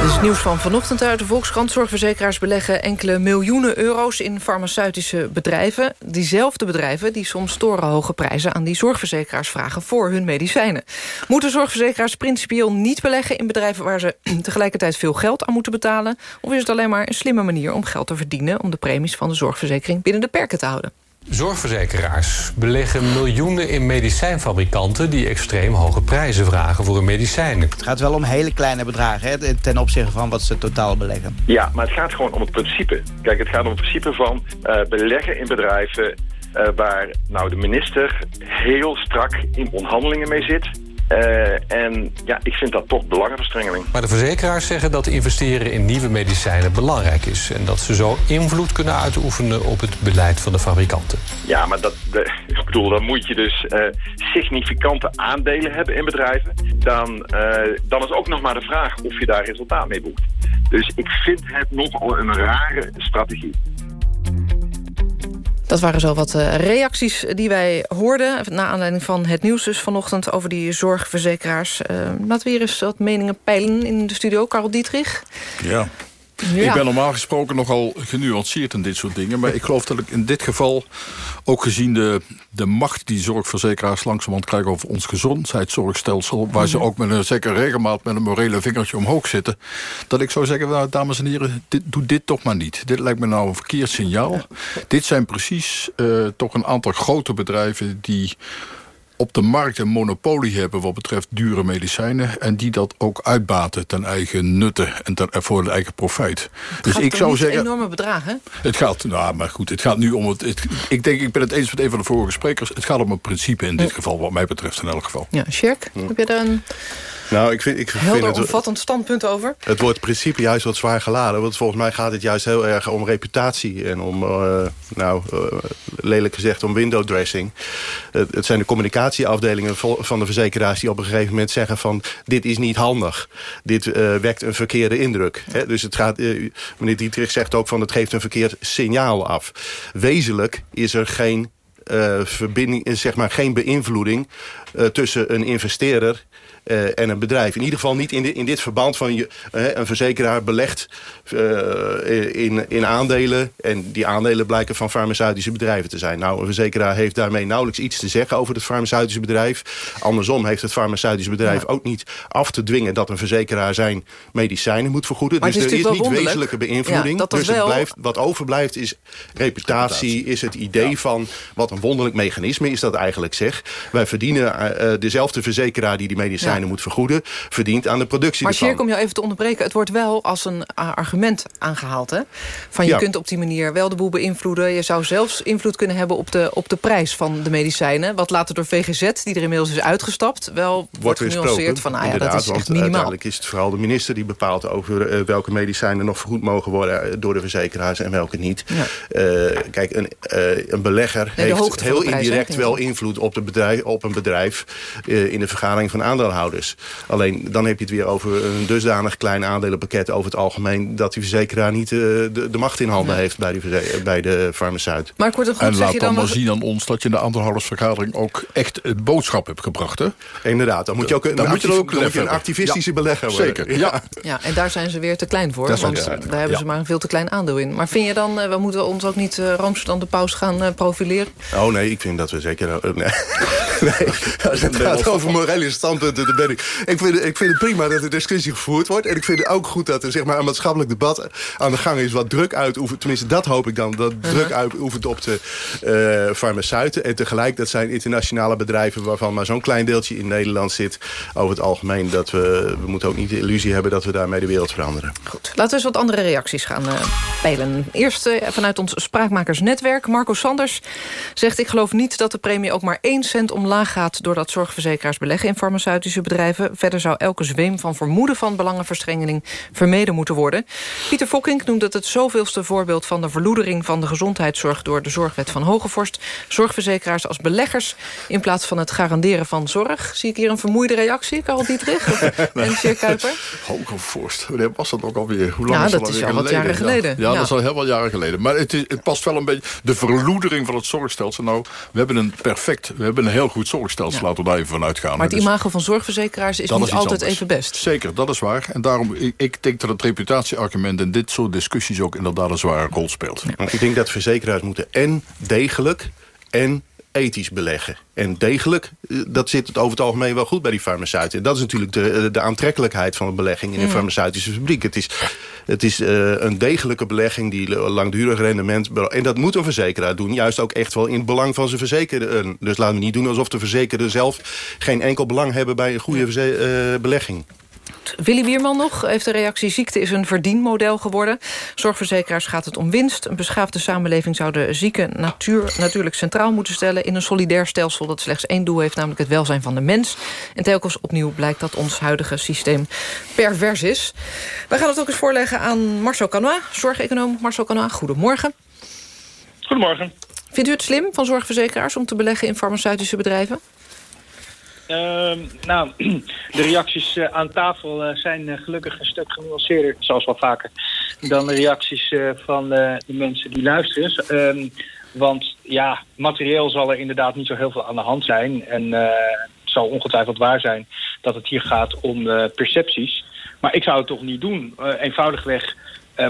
Dit is nieuws van vanochtend uit de Volkskrant. Zorgverzekeraars beleggen enkele miljoenen euro's in farmaceutische bedrijven. Diezelfde bedrijven die soms torenhoge prijzen aan die zorgverzekeraars vragen voor hun medicijnen. Moeten zorgverzekeraars principieel niet beleggen in bedrijven waar ze tegelijkertijd veel geld aan moeten betalen? Of is het alleen maar een slimme manier om geld te verdienen om de premies van de zorgverzekering binnen de perken te houden? Zorgverzekeraars beleggen miljoenen in medicijnfabrikanten... die extreem hoge prijzen vragen voor hun medicijnen. Het gaat wel om hele kleine bedragen hè, ten opzichte van wat ze totaal beleggen. Ja, maar het gaat gewoon om het principe. Kijk, het gaat om het principe van uh, beleggen in bedrijven... Uh, waar nou de minister heel strak in onderhandelingen mee zit... Uh, en ja, ik vind dat toch belangenverstrengeling. Maar de verzekeraars zeggen dat investeren in nieuwe medicijnen belangrijk is... en dat ze zo invloed kunnen uitoefenen op het beleid van de fabrikanten. Ja, maar dat, de, ik bedoel, dan moet je dus uh, significante aandelen hebben in bedrijven. Dan, uh, dan is ook nog maar de vraag of je daar resultaat mee boekt. Dus ik vind het nogal een rare strategie. Dat waren zo wat reacties die wij hoorden... na aanleiding van het nieuws dus vanochtend over die zorgverzekeraars. Uh, laten we hier eens wat meningen peilen in de studio. Karel Dietrich. Ja. Ja. Ik ben normaal gesproken nogal genuanceerd in dit soort dingen. Maar ik geloof dat ik in dit geval, ook gezien de, de macht die zorgverzekeraars langzamerhand krijgen over ons gezondheidszorgstelsel, waar ze ook met een zekere regelmaat met een morele vingertje omhoog zitten, dat ik zou zeggen, nou, dames en heren, dit, doe dit toch maar niet. Dit lijkt me nou een verkeerd signaal. Dit zijn precies uh, toch een aantal grote bedrijven die op de markt een monopolie hebben wat betreft dure medicijnen... en die dat ook uitbaten ten eigen nutte en ten, voor het eigen profijt. Het dus ik zou zeggen, enorme bedragen. Het gaat, nou, maar goed, het gaat nu om het, het, Ik denk, ik ben het eens met een van de vorige sprekers. Het gaat om een principe in dit ja. geval, wat mij betreft in elk geval. Ja, Sjerk, heb je daar een... Nou, ik vind, ik Helder vind het, omvattend standpunt over? Het wordt principe juist wat zwaar geladen. Want volgens mij gaat het juist heel erg om reputatie. En om, uh, nou, uh, lelijk gezegd, om window dressing. Het, het zijn de communicatieafdelingen van de verzekeraars... die op een gegeven moment zeggen van... dit is niet handig. Dit uh, wekt een verkeerde indruk. Dus het gaat, meneer Dietrich zegt ook van... het geeft een verkeerd signaal af. Wezenlijk is er geen... verbinding, zeg maar geen beïnvloeding tussen een investeerder uh, en een bedrijf. In ieder geval niet in, de, in dit verband van je, uh, een verzekeraar belegt uh, in, in aandelen. En die aandelen blijken van farmaceutische bedrijven te zijn. Nou, een verzekeraar heeft daarmee nauwelijks iets te zeggen over het farmaceutische bedrijf. Andersom heeft het farmaceutische bedrijf ja. ook niet af te dwingen dat een verzekeraar zijn medicijnen moet vergoeden. Maar dus er is, is niet wonderlijk. wezenlijke beïnvloeding. Ja, dus wel... het blijft, wat overblijft is reputatie, is het idee ja. van wat een wonderlijk mechanisme is dat eigenlijk zeg. Wij verdienen dezelfde verzekeraar die die medicijnen moet vergoeden... verdient aan de productie Maar. Sjerk, om jou even te onderbreken... het wordt wel als een argument aangehaald, hè? Van je Ja. kunt op die manier wel de boel beïnvloeden. Je zou zelfs invloed kunnen hebben op de, op de prijs van de medicijnen. Wat later door VGZ, die er inmiddels is uitgestapt... wel wordt, weer genuanceerd van... nou ja, dat is echt minimaal. uiteindelijk is het vooral de minister die bepaalt... over eh, welke medicijnen nog vergoed mogen worden eh, door de verzekeraars... en welke niet. Ja. Eh, kijk, een, eh, een belegger Nee, heeft heel prijs, indirect wel invloed op, de bedrijf, op een bedrijf... eh, in de vergadering van aandeelhouders. Alleen dan heb je het weer over een dusdanig klein aandelenpakket over het algemeen... dat die verzekeraar niet eh, de, de macht in handen heeft bij, die bij de farmaceut. Maar ik word het goed, En zeg laat je dan dan... maar zien aan ons dat je in de aandeelhoudersvergadering ook echt een boodschap hebt gebracht. Hè? Inderdaad, dan moet je ook een, Dan moet je actief- ook dan moet je een activistische Ja, belegger worden. Zeker, ja. Ja, en daar zijn ze weer te klein voor. Want daar duidelijk. hebben ze Ja. maar een veel te klein aandeel in. Maar vind je dan, eh, we moeten ons ook niet uh, Roomsterdam de Paus gaan eh, profileren? Oh nee, ik vind dat we zeker... eh, nee. nee, als het gaat over morele standpunten, ben ik... Ik vind, ik vind het prima dat er discussie gevoerd wordt. En ik vind het ook goed dat er zeg maar, een maatschappelijk debat aan de gang is... wat druk uitoefent, tenminste dat hoop ik dan... dat druk uitoefent op de eh, farmaceuten. En tegelijk, dat zijn internationale bedrijven... waarvan maar zo'n klein deeltje in Nederland zit. Over het algemeen, dat we, we moeten ook niet de illusie hebben... dat we daarmee de wereld veranderen. Goed, laten we eens wat andere reacties gaan uh, peilen. Eerst uh, vanuit ons spraakmakersnetwerk. Marco Sanders Zegt, ik geloof niet dat de premie ook maar 1 cent omlaag gaat... doordat zorgverzekeraars beleggen in farmaceutische bedrijven. Verder zou elke zweem van vermoeden van belangenverstrengeling... vermeden moeten worden. Pieter Fokking noemt het het zoveelste voorbeeld... van de verloedering van de gezondheidszorg... door de zorgwet van Hogevorst. Zorgverzekeraars als beleggers in plaats van het garanderen van zorg. Zie ik hier een vermoeide reactie, Karel Dietrich? en Sjeer Kuiper? Hogevorst, wanneer was dat ook alweer? Hoe lang Ja, is dat is al wat jaren geleden. Ja, Ja. dat is al heel wat jaren geleden. Maar het, is, het past wel een beetje... De verloedering van het zorgstelsel. Nou, we hebben een perfect... We hebben een heel goed zorgstelsel, laten we daar even van uitgaan. Maar het Dus imago van zorgverzekeraars is dat niet iets altijd anders. even best. Zeker, dat is waar. En daarom, ik, ik denk dat het reputatieargument... in dit soort discussies ook inderdaad een zware rol speelt. Maar ik denk dat verzekeraars moeten en degelijk en ethisch beleggen. En degelijk, eh, dat zit het over het algemeen wel goed bij die farmaceuten. En dat is natuurlijk de, eh, de aantrekkelijkheid van een belegging in een Mm. farmaceutische fabriek. Het is, het is eh, een degelijke belegging die langdurig rendement... En dat moet een verzekeraar doen, juist ook echt wel in het belang van zijn verzekerde. Dus laten we niet doen alsof de verzekerden zelf... geen enkel belang hebben bij een goede eh, Willy Wierman nog heeft de reactie... ziekte is een verdienmodel geworden. Zorgverzekeraars gaat het om winst. Een beschaafde samenleving zou de zieke natuur, natuurlijk centraal moeten stellen... in een solidair stelsel dat slechts één doel heeft... namelijk het welzijn van de mens. En telkens opnieuw blijkt dat ons huidige systeem pervers is. Wij gaan het ook eens voorleggen aan Marcel Canois, zorgeconoom. Marcel Canois, goedemorgen. Goedemorgen. Vindt u het slim van zorgverzekeraars... om te beleggen in farmaceutische bedrijven? Ehm, nou, de reacties eh, aan tafel eh, zijn eh, gelukkig een stuk genuanceerder, zoals wel vaker, dan de reacties van de mensen die luisteren. Ehm, want ja, materieel zal er inderdaad niet zo heel veel aan de hand zijn. En het zal ongetwijfeld waar zijn dat het hier gaat om percepties. Maar ik zou het toch niet doen. Eenvoudigweg,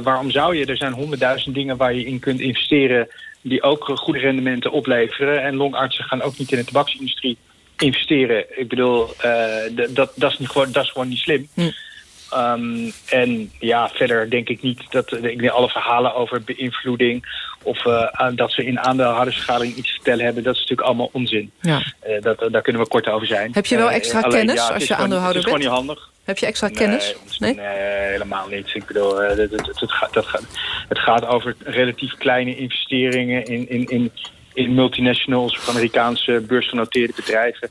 waarom zou je? Er zijn honderdduizend dingen waar je in kunt investeren... die ook goede rendementen opleveren. En longartsen gaan ook niet in de tabaksindustrie investeren. Ik bedoel, eh, dat, dat, is niet gewoon, dat is gewoon niet slim. Ehm, en ja, verder denk ik niet dat ik alle verhalen over beïnvloeding of aan- dat ze in aandeelhoudersvergadering iets te vertellen hebben, dat is natuurlijk allemaal onzin. Ja. Eh, dat, daar kunnen we kort over zijn. Heb je wel extra alleen, kennis ja, als je aandeelhouder Het is gewoon bent? niet handig. Heb je extra Nee, kennis? Nee, helemaal niet. Ik bedoel, het, het, het, dat gaat, het gaat over relatief kleine investeringen in, in, in, in multinationals of Amerikaanse beursgenoteerde bedrijven.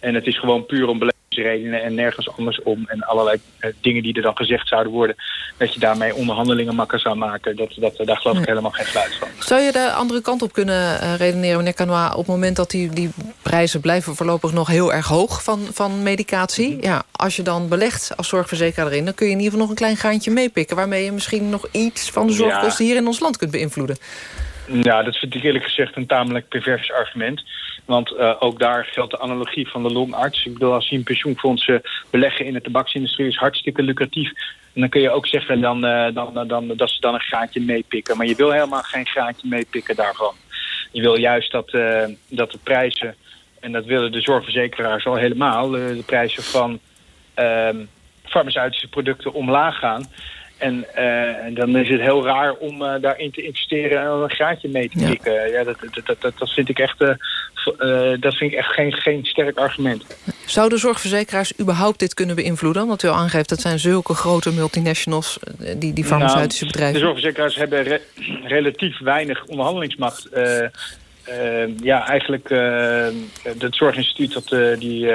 En het is gewoon puur om beleggingsredenen en nergens anders om. En allerlei eh, dingen die er dan gezegd zouden worden, dat je daarmee onderhandelingen makker zou maken. Dat, dat, daar geloof ik helemaal geen geluid van. Zou je de andere kant op kunnen eh, redeneren, meneer Canois... op het moment dat die, die prijzen blijven voorlopig nog heel erg hoog van, van medicatie... Ja, als je dan belegt als zorgverzekeraar erin... dan kun je in ieder geval nog een klein graantje meepikken... waarmee je misschien nog iets van de zorgkosten hier in ons land kunt beïnvloeden. Ja, dat vind ik eerlijk gezegd een tamelijk pervers argument. Want eh, ook daar geldt de analogie van de longarts. Ik bedoel, als je in pensioenfondsen beleggen in de tabaksindustrie... is hartstikke lucratief. En dan kun je ook zeggen dan, eh, dan, dan, dat ze dan een graantje meepikken. Maar je wil helemaal geen graantje meepikken daarvan. Je wil juist dat, eh, dat de prijzen... en dat willen de zorgverzekeraars al helemaal... eh, de prijzen van ehm, farmaceutische producten omlaag gaan... En eh, dan is het heel raar om eh, daarin te investeren en een graadje mee te pikken. Ja. dat, dat, dat, dat, dat vind ik echt, eh, dat vind ik echt geen, geen sterk argument. Zouden zorgverzekeraars überhaupt dit kunnen beïnvloeden? Want u al aangeeft, dat zijn zulke grote multinationals... die, die farmaceutische Nou, bedrijven. De zorgverzekeraars hebben re- relatief weinig onderhandelingsmacht. Ja, eigenlijk het zorginstituut dat die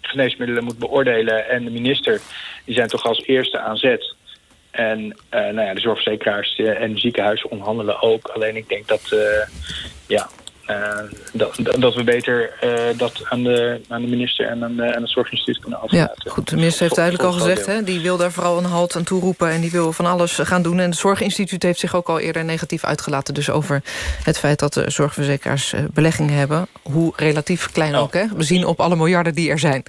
geneesmiddelen moet beoordelen... en de minister, die zijn toch als eerste aan zet... En eh, nou ja, de zorgverzekeraars eh, en ziekenhuizen onderhandelen ook. Alleen ik denk dat, eh, ja, dat, dat- we beter dat aan de, aan de minister en aan, de, aan het zorginstituut kunnen Ja, aflaten. goed. De minister heeft duidelijk al gezegd... Hè, die wil daar vooral een halt aan toeroepen... en die wil van alles gaan doen. En het Zorginstituut heeft zich ook al eerder negatief uitgelaten... dus over het feit dat de zorgverzekeraars beleggingen hebben. Hoe relatief klein Oh. ook, hè? We zien op alle miljarden die er zijn.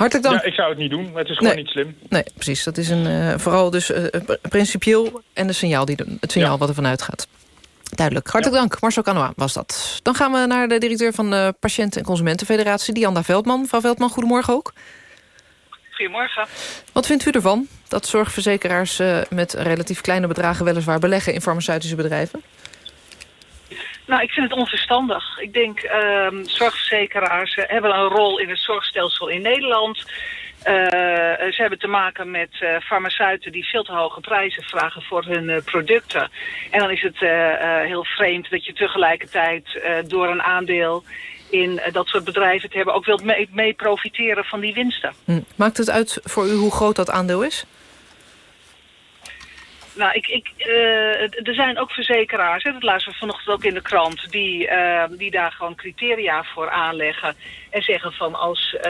Hartelijk dank. Ja, ik zou het niet doen. Het is gewoon Nee. niet slim. Nee, precies. Dat is een, eh, vooral dus pr- principieel en de signaal die, de- het signaal wat er vanuit gaat. Duidelijk. Hartelijk dank. Marcel Canoa was dat. Dan gaan we naar de directeur van de Patiënten- en Consumentenfederatie... Dianda Veldman. Mevrouw Veldman, goedemorgen ook. Goedemorgen. Wat vindt u ervan dat zorgverzekeraars eh, met relatief kleine bedragen... weliswaar beleggen in farmaceutische bedrijven? Nou, ik vind het onverstandig. Ik denk, ehm zorgverzekeraars eh, hebben een rol in het zorgstelsel in Nederland. ze hebben te maken met farmaceuten die veel te hoge prijzen vragen voor hun producten. En dan is het heel vreemd dat je tegelijkertijd door een aandeel in dat soort bedrijven te hebben ook wilt mee, mee profiteren van die winsten. Hm. Maakt het uit voor u hoe groot dat aandeel is? Nou, ik, ik, uh, er zijn ook verzekeraars, hè, dat luisteren we vanochtend ook in de krant, die, uh, die daar gewoon criteria voor aanleggen. En zeggen van als uh,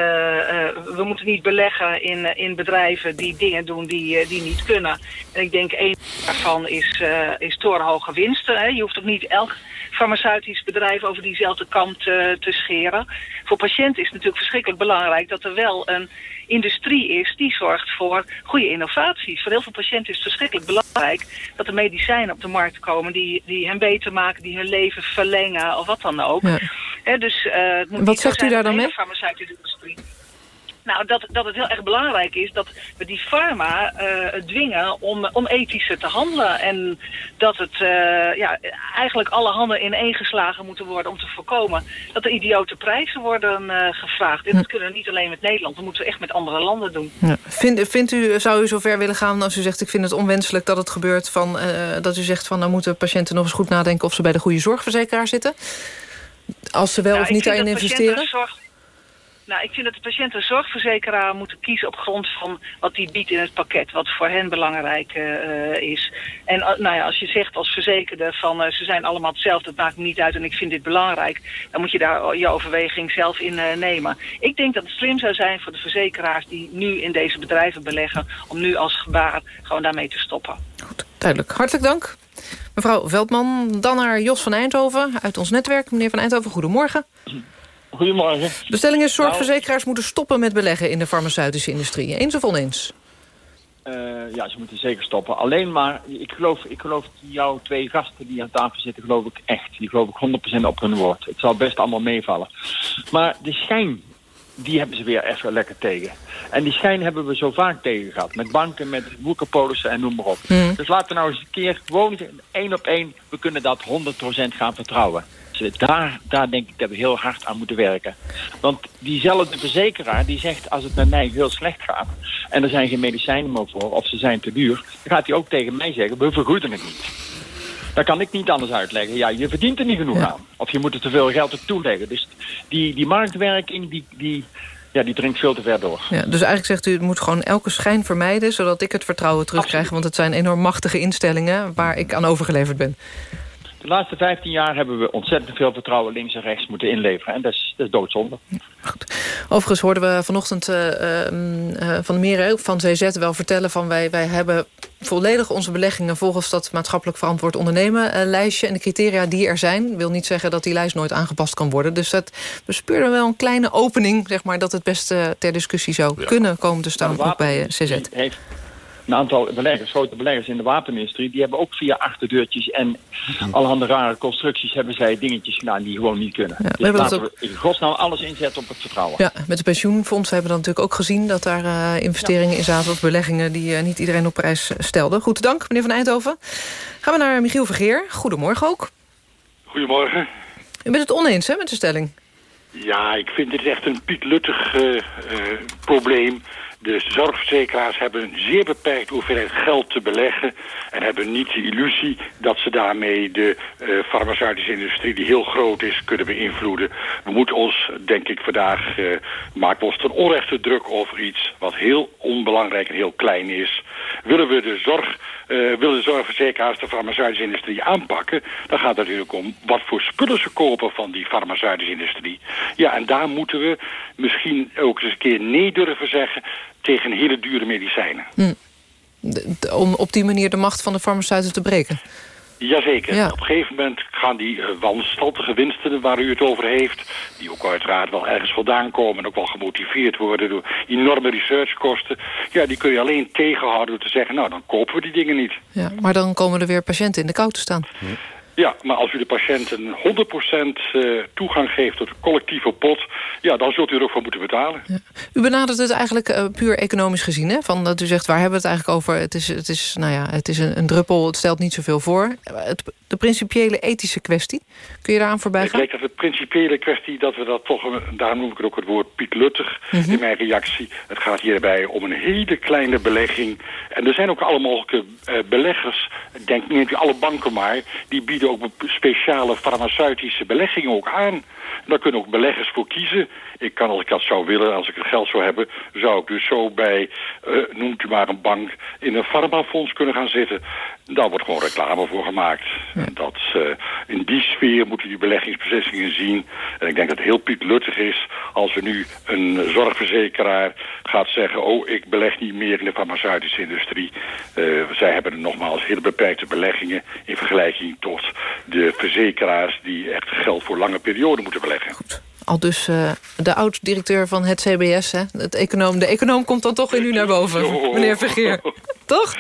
we moeten niet beleggen in, in bedrijven die dingen doen die, die niet kunnen. En ik denk één daarvan is, is torenhoge winsten. Hè. Je hoeft ook niet elk farmaceutisch bedrijf over diezelfde kant te, te scheren. Voor patiënten is het natuurlijk verschrikkelijk belangrijk dat er wel een industrie is die zorgt voor goede innovaties. Voor heel veel patiënten is het verschrikkelijk belangrijk dat er medicijnen op de markt komen die, die hen beter maken, die hun leven verlengen of wat dan ook. Ja. dus, uh, het moet wat zegt u daar dan mee? farmaceutische industrie. Nou, dat, dat het heel erg belangrijk is dat we die pharma uh, dwingen om, om ethischer te handelen. En dat het uh, ja, eigenlijk alle handen in één geslagen moeten worden om te voorkomen dat er idiote prijzen worden uh, gevraagd. En dat kunnen we niet alleen met Nederland, dat moeten we echt met andere landen doen. Ja. Vind, vindt u, zou u zover willen gaan als u zegt ik vind het onwenselijk dat het gebeurt van, dat u zegt van dan moeten patiënten nog eens goed nadenken of ze bij de goede zorgverzekeraar zitten? Als ze wel ja, of niet daarin investeren? Nou, ik vind dat de patiënten een zorgverzekeraar moeten kiezen op grond van wat die biedt in het pakket, wat voor hen belangrijk uh, is. En uh, nou ja, als je zegt als verzekerde van uh, ze zijn allemaal hetzelfde, het maakt me niet uit en ik vind dit belangrijk, dan moet je daar je overweging zelf in nemen. Ik denk dat het slim zou zijn voor de verzekeraars die nu in deze bedrijven beleggen, om nu als gebaar gewoon daarmee te stoppen. Goed, duidelijk. Hartelijk dank. Mevrouw Veldman, dan naar Jos van Eindhoven uit ons netwerk. Meneer van Eindhoven, goedemorgen. Goedemorgen. De stelling is zorgverzekeraars moeten stoppen met beleggen in de farmaceutische industrie. Eens of oneens? Uh, ja, ze moeten zeker stoppen. Alleen maar, ik geloof, ik geloof jouw twee gasten die aan tafel zitten, geloof ik echt. Die geloof ik 100% op hun woord. Het zal best allemaal meevallen. Maar de schijn, die hebben ze weer even lekker tegen. En die schijn hebben we zo vaak tegen gehad. Met banken, met woekerpolissen en noem maar op. Hmm. Dus laten we nou eens een keer gewoon één op één, we kunnen dat 100% gaan vertrouwen daar, daar denk ik dat we heel hard aan moeten werken. Want diezelfde verzekeraar die zegt als het met mij heel slecht gaat... en er zijn geen medicijnen meer voor of ze zijn te duur... dan gaat hij ook tegen mij zeggen, we vergoeden het niet. Dan kan ik niet anders uitleggen. Ja, je verdient er niet genoeg aan. Of je moet er te veel geld op toeleggen. Dus die, die marktwerking, die, die, ja, die dringt veel te ver door. Ja, dus eigenlijk zegt u, het moet gewoon elke schijn vermijden... zodat ik het vertrouwen terugkrijg. Want het zijn enorm machtige instellingen waar ik aan overgeleverd ben. De laatste 15 jaar hebben we ontzettend veel vertrouwen links en rechts moeten inleveren. En dat is, dat is doodzonde. Goed. Overigens hoorden we vanochtend uh, uh, van de Meren van CZ wel vertellen... van wij, wij hebben volledig onze beleggingen volgens dat maatschappelijk verantwoord ondernemen uh, lijstje. En de criteria die er zijn, wil niet zeggen dat die lijst nooit aangepast kan worden. Dus dat, we speuren wel een kleine opening, zeg maar, dat het best ter discussie zou kunnen komen te staan, ook bij CZ. Heeft een aantal beleggers, grote beleggers in de wapenindustrie... die hebben ook via achterdeurtjes en allerhande rare constructies... hebben zij dingetjes gedaan die gewoon niet kunnen. Ja, dus we laten ook... we in godsnaam alles inzetten op het vertrouwen. Ja, met de pensioenfondsen hebben we dan natuurlijk ook gezien... dat daar uh, investeringen in zaten of beleggingen... die uh, niet iedereen op prijs stelden. Goed, dank meneer Van Eindhoven. Gaan we naar Michiel Vergeer. Goedemorgen ook. Goedemorgen. U bent het oneens hè, met de stelling? Ja, ik vind dit echt een pietluttig uh, probleem. De zorgverzekeraars hebben een zeer beperkt hoeveelheid geld te beleggen... en hebben niet de illusie dat ze daarmee de uh, farmaceutische industrie... die heel groot is, kunnen beïnvloeden. We moeten ons, denk ik, vandaag maken we ons ten onrechte druk over iets... wat heel onbelangrijk en heel klein is. Willen we de zorg uh, willen de zorgverzekeraars de farmaceutische industrie aanpakken... dan gaat het natuurlijk om wat voor spullen ze kopen van die farmaceutische industrie. Ja, en daar moeten we misschien ook eens een keer nee durven zeggen... tegen hele dure medicijnen. Hm. om op die manier de macht van de farmaceuten te breken? Jazeker. Ja. Op een gegeven moment gaan die uh, wanstaltige winsten waar u het over heeft... die ook uiteraard wel ergens vandaan komen... en ook wel gemotiveerd worden door enorme researchkosten... ja, die kun je alleen tegenhouden door te zeggen... nou, dan kopen we die dingen niet. Ja, maar dan komen er weer patiënten in de kou te staan. Ja, maar als u de patiënten 100% eh, toegang geeft tot een collectieve pot... ja, dan zult u er ook voor moeten betalen. U benadert het eigenlijk uh, puur economisch gezien, hè? Van dat u zegt, waar hebben we het eigenlijk over? Het is, het is, nou ja, het is een, een druppel, het stelt niet zoveel voor. Het, de principiële ethische kwestie, kun je daaraan voorbij gaan? Ik denk dat de principiële kwestie, dat we dat toch... daar noem ik ook het woord Piet Luttig in mijn reactie. Het gaat hierbij om een hele kleine belegging. En er zijn ook alle mogelijke beleggers, denk niet alle banken maar... die bieden ook speciale farmaceutische beleggingen ook aan. Daar kunnen ook beleggers voor kiezen. Ik kan, als ik dat zou willen, als ik het geld zou hebben... zou ik dus zo bij, uh, noemt u maar een bank... in een farmafonds kunnen gaan zitten. Daar wordt gewoon reclame voor gemaakt. Dat, uh, in die sfeer moeten die beleggingsbeslissingen zien. En ik denk dat het heel pietluttig is... als we nu een zorgverzekeraar gaat zeggen... oh, ik beleg niet meer in de farmaceutische industrie. Uh, zij hebben nogmaals hele beperkte beleggingen... in vergelijking tot de verzekeraars... die echt geld voor lange perioden moeten beleggen. Goed. Al dus uh, de oud-directeur van het CBS, hè? Het econoom, de econoom komt dan toch in u naar boven, meneer Vergeer. toch?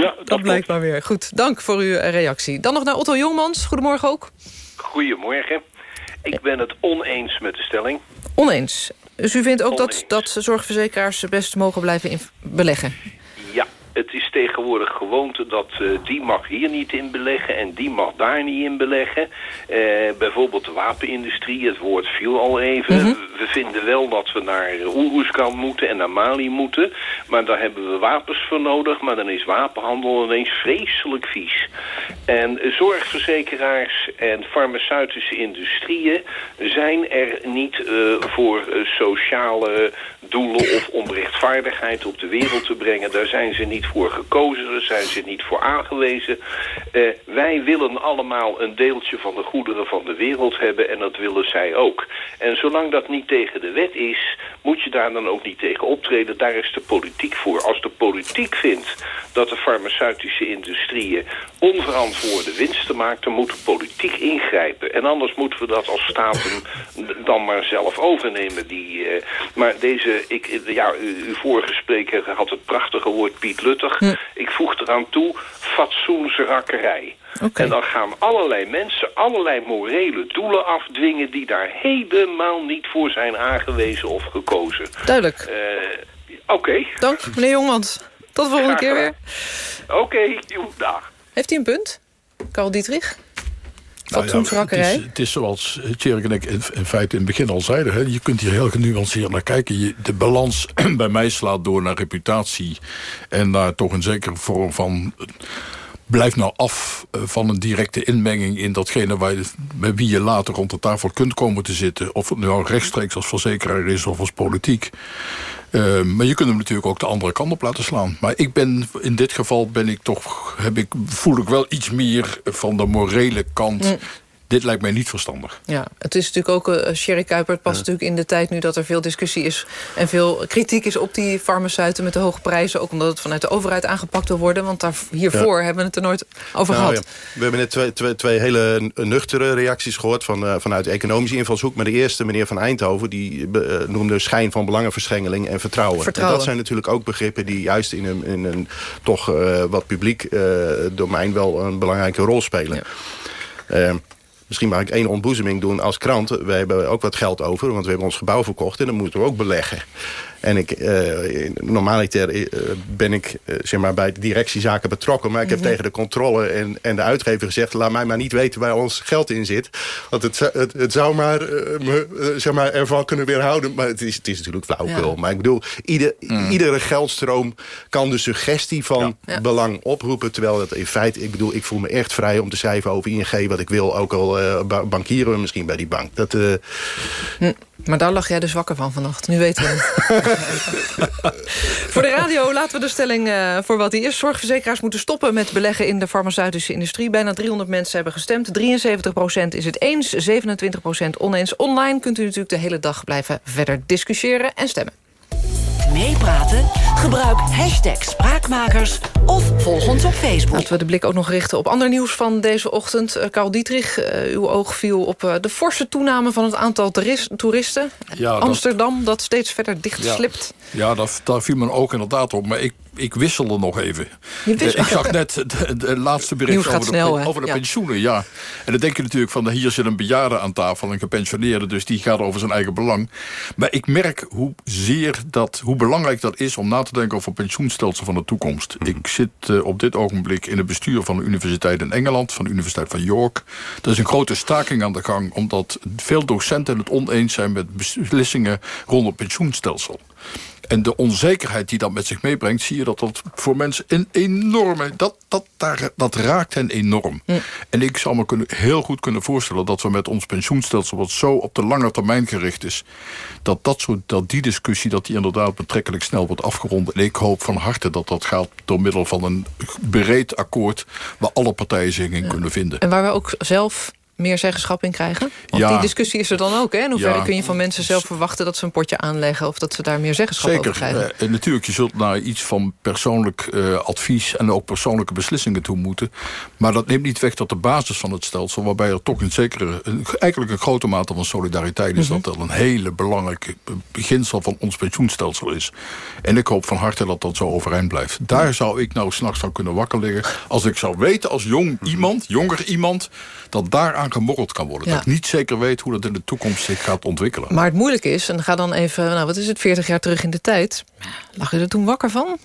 Ja, dat, dat blijkt maar weer. Goed, dank voor uw reactie. Dan nog naar Otto Jongmans. Goedemorgen ook. Goedemorgen. Ik ben het oneens met de stelling. Oneens. Dus u vindt ook dat, dat zorgverzekeraars best mogen blijven beleggen? Het is tegenwoordig gewoonte dat uh, die mag hier niet in beleggen en die mag daar niet in beleggen. Uh, bijvoorbeeld de wapenindustrie, het woord viel al even. Mm -hmm. We vinden wel dat we naar Oeroeskan moeten en naar Mali moeten. Maar daar hebben we wapens voor nodig. Maar dan is wapenhandel ineens vreselijk vies. En zorgverzekeraars en farmaceutische industrieën zijn er niet voor sociale doelen of om rechtvaardigheid op de wereld te brengen. Daar zijn ze niet voor gekozen, daar zijn ze niet voor aangewezen. Uh, wij willen allemaal een deeltje van de goederen van de wereld hebben en dat willen zij ook. En zolang dat niet tegen de wet is, moet je daar dan ook niet tegen optreden. Daar is de politiek voor. Als de politiek vindt dat de farmaceutische industrieën onverantwoorde winsten maakt, dan moet de politiek ingrijpen. En anders moeten we dat als staten dan maar zelf overnemen. Die, uh, maar deze, ik, ja, uw vorige spreker had het prachtige woord Piet Luttig. Hm. Ik voeg eraan toe, fatsoensrakkerij. Okay. En dan gaan allerlei mensen allerlei morele doelen afdwingen... die daar helemaal niet voor zijn aangewezen of gekozen. Duidelijk. Uh, Oké. Okay. Dank, meneer Jongmans. Tot de volgende keer weer. Oké, okay, dag. Heeft hij een punt? Karl Dietrich? Nou ja, het, is, het is zoals Tjerk en ik in, in, feite in het begin al zeiden. Hè, je kunt hier heel genuanceerd naar kijken. Je, de balans bij mij slaat door naar reputatie. En naar toch een zekere vorm van... Blijf nou af van een directe inmenging in datgene waar je, met wie je later rond de tafel kunt komen te zitten. Of het nu rechtstreeks als verzekeraar is of als politiek. Uh, maar je kunt hem natuurlijk ook de andere kant op laten slaan. Maar ik ben, in dit geval ben ik toch, heb ik, voel ik wel iets meer van de morele kant... Mm. Dit lijkt mij niet verstandig. Ja, het is natuurlijk ook, uh, Sherry Kuiper, het past ja. natuurlijk in de tijd nu dat er veel discussie is en veel kritiek is op die farmaceuten met de hoge prijzen. Ook omdat het vanuit de overheid aangepakt wil worden. Want daar, hiervoor ja. hebben we het er nooit over nou, gehad. Ja. We hebben net twee, twee, twee hele nuchtere reacties gehoord van, uh, vanuit de economische invalshoek. Maar de eerste, meneer Van Eindhoven, die uh, noemde schijn van belangenverstrengeling en vertrouwen. vertrouwen. En dat zijn natuurlijk ook begrippen die juist in een, in een toch wat publiek domein wel een belangrijke rol spelen. Ehm, Misschien mag ik één ontboezeming doen als krant. We hebben ook wat geld over, want we hebben ons gebouw verkocht... en dan moeten we ook beleggen. En ik, uh, normaliter uh, ben ik uh, zeg maar bij directiezaken betrokken. Maar ik heb mm -hmm. tegen de controle en, en de uitgever gezegd... laat mij maar niet weten waar ons geld in zit. Want het, het, het zou maar, me zeg maar ervan kunnen weerhouden. Maar het is, het is natuurlijk flauwkul. Ja. Maar ik bedoel, ieder, mm. iedere geldstroom kan de suggestie van ja. belang oproepen. Terwijl dat in feite, ik bedoel, ik voel me echt vrij om te schrijven over ING wat ik wil. Ook al bankieren we misschien bij die bank. Dat... Hm. Maar daar lag jij dus wakker van vannacht. Nu weten we voor de radio laten we de stelling uh, voor wat die is. Zorgverzekeraars moeten stoppen met beleggen in de farmaceutische industrie. Bijna 300 mensen hebben gestemd. 73% is het eens, 27% oneens. Online kunt u natuurlijk de hele dag blijven verder discussiëren en stemmen. Meepraten? Gebruik hashtag Spraakmakers of volg ons op Facebook. Laten we de blik ook nog richten op ander nieuws van deze ochtend. Uh, Karl Dietrich, uh, uw oog viel op uh, de forse toename van het aantal toeristen. Ja, Amsterdam, dat, dat steeds verder dicht ja, slipt. Ja, daar, daar viel mijn oog inderdaad op. Maar ik ik wisselde nog even. Je wisselde? ik zag net de, laatste bericht over, snel, de, over de pensioenen. Ja. En dan denk je natuurlijk van hier zit een bejaarde aan tafel, een gepensioneerde, dus die gaat over zijn eigen belang. Maar ik merk hoe zeer dat, hoe belangrijk dat is om na te denken over pensioenstelsel van de toekomst. Mhm. Ik zit uh, op dit ogenblik in het bestuur van de universiteit in Engeland, van de Universiteit van York. Er is een grote staking aan de gang, omdat veel docenten het oneens zijn met beslissingen rond het pensioenstelsel. En de onzekerheid die dat met zich meebrengt... zie je dat dat voor mensen een enorme... dat, dat, daar, dat raakt hen enorm. En ik zou me kunnen, heel goed kunnen voorstellen... dat we met ons pensioenstelsel... wat zo op de lange termijn gericht is... dat, dat, soort, dat die discussie dat die inderdaad betrekkelijk snel wordt afgerond. En ik hoop van harte dat dat gaat door middel van een breed akkoord... waar alle partijen zich in kunnen vinden. En waar we ook zelf meer zeggenschap in krijgen? Want Ja. die discussie is er dan ook. Hè? In hoeverre Ja. kun je van mensen zelf verwachten... dat ze een potje aanleggen of dat ze daar meer zeggenschap over Zeker. krijgen? Eh, en natuurlijk, je zult naar iets van persoonlijk eh, advies... en ook persoonlijke beslissingen toe moeten. Maar dat neemt niet weg dat de basis van het stelsel... waarbij er toch een zekere, eigenlijk een grote mate van solidariteit is... Mhm. dat dat een hele belangrijke beginsel van ons pensioenstelsel is. En ik hoop van harte dat dat zo overeind blijft. Daar zou ik nou s'nachts van kunnen wakker liggen... als ik zou weten als jong iemand, jonger iemand... dat daaraan gemorreld kan worden. Ja. Dat ik niet zeker weet hoe dat in de toekomst zich gaat ontwikkelen. Maar het moeilijk is, en ga dan even... nou, wat is het, 40 jaar terug in de tijd... lag je er toen wakker van?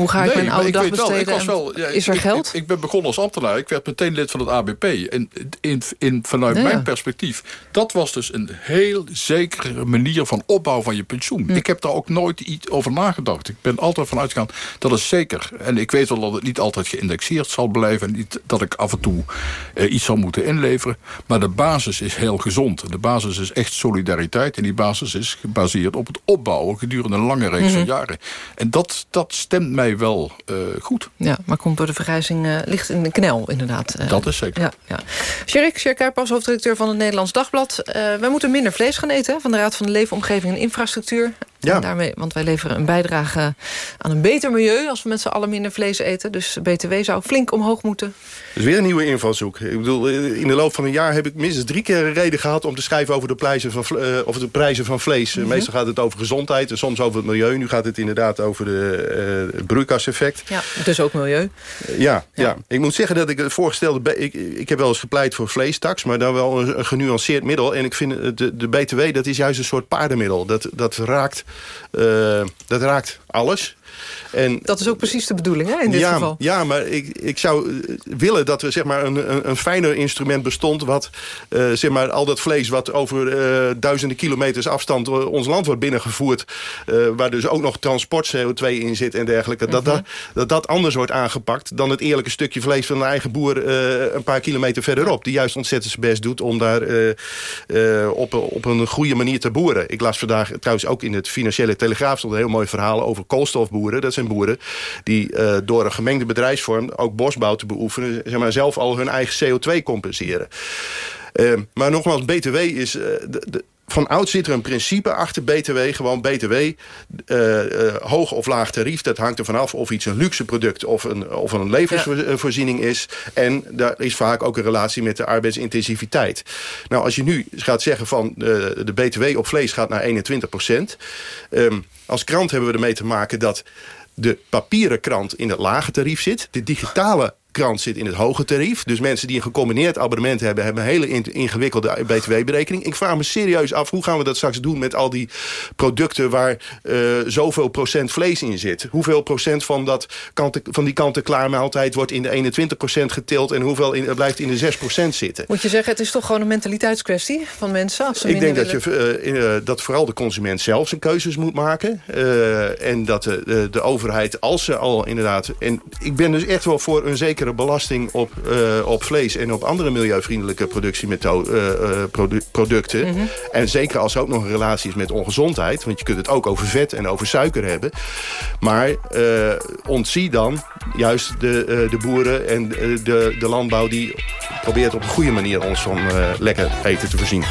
Hoe ga ik Nee, mijn oude dag ik besteden? wel, ja, is er ik- geld? Ik, ik ben begonnen als ambtenaar. Ik werd meteen lid van het ABP. En in, in, vanuit Ja, mijn perspectief... dat was dus een heel zekere manier van opbouw van je pensioen. Hm. Ik heb daar ook nooit iets over nagedacht. Ik ben altijd van uitgegaan, dat is zeker. En ik weet wel dat het niet altijd geïndexeerd zal blijven... en niet dat ik af en toe eh, iets zal moeten inleveren. Maar de basis is heel gezond. De basis is echt solidariteit. En die basis is gebaseerd op het opbouwen... gedurende een lange reeks van Mhm. jaren. En dat, dat stemt mij wel eh, goed. Ja, maar komt door de vergrijzing eh, licht in de knel, inderdaad. Eh, Dat is zeker. Ja, ja. Sherik Sjerkuipas, hoofdredacteur van het Nederlands Dagblad. Wij moeten minder vlees gaan eten hè, van de Raad van de Leefomgeving en Infrastructuur. Ja. En daarmee, want wij leveren een bijdrage aan een beter milieu... als we met z'n allen minder vlees eten. Dus BTW zou flink omhoog moeten. Dus weer een nieuwe invalshoek. Ik bedoel, eh, in de loop van een jaar heb ik minstens drie keer een reden gehad... om te schrijven over de, prijzen van, eh, de prijzen van vlees. Mhm. Meestal gaat het over gezondheid en soms over het milieu. Nu gaat het inderdaad over de, het broeikaseffect. Ja, dus ook milieu. Ja, ja. ik moet zeggen dat ik het voorgestelde... Ik, ik heb wel eens gepleit voor vleestaks, maar dan wel een, een genuanceerd middel. En ik vind de, de BTW, dat is juist een soort paardenmiddel. Dat, dat, raakt, dat raakt alles. En Dat is ook precies de bedoeling hè, in dit ja, geval. Ja, maar ik, ik zou eh, willen dat er zeg maar, een, een, een fijner instrument bestond... wat eh, zeg maar, al dat vlees wat over eh, duizenden kilometers afstand... ons land wordt binnengevoerd... waar dus ook nog transport CO2 in zit en dergelijke... dat, dat, dat dat anders wordt aangepakt dan het eerlijke stukje vlees... van een eigen boer een paar kilometer verderop... die juist ontzettend zijn best doet om daar op, op een goede manier te boeren. Ik las vandaag trouwens ook in het Financiële Telegraaf... stond een heel mooi verhaal over koolstofboeren. Dat zijn boeren die eh, door een gemengde bedrijfsvorm... ook bosbouw te beoefenen, zeg maar, zelf al hun eigen CO2 compenseren. Eh, maar nogmaals, BTW is... eh, de, de, van oud zit er een principe achter BTW. Gewoon BTW, eh, eh, hoog of laag tarief. Dat hangt er vanaf of iets een luxe product of een, of een levensvoorziening is. En daar is vaak ook een relatie met de arbeidsintensiviteit. Nou, als je nu gaat zeggen van eh, de BTW op vlees gaat naar 21 procent. ehm, als krant hebben we ermee te maken dat de papieren krant in het lage tarief zit. De digitale krant zit in het hoge tarief. Dus mensen die een gecombineerd abonnement hebben... hebben een hele in- ingewikkelde btw-berekening. Ik vraag me serieus af, hoe gaan we dat straks doen... met al die producten waar eh, zoveel procent vlees in zit? Hoeveel procent van, dat kant, van die kant-en-klaar maaltijd... wordt in de 21 procent getild... en hoeveel in, blijft in de 6 procent zitten? Moet je zeggen, het is toch gewoon een mentaliteitskwestie van mensen? Als ze Ik denk dat, je, willen- eh, eh, dat vooral de consument zelf zijn keuzes moet maken. En dat de, de, overheid, als ze al inderdaad... En ik ben dus echt wel voor een zekere belasting op, eh, op vlees... en op andere milieuvriendelijke productieproducten. Mhm. En zeker als er ook nog een relatie is met ongezondheid. Want je kunt het ook over vet en over suiker hebben. Maar eh, ontzie dan juist de, eh, de boeren en eh, de, de landbouw... die probeert op een goede manier ons van eh, lekker eten te voorzien.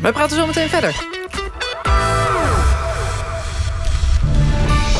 Wij praten zo meteen verder.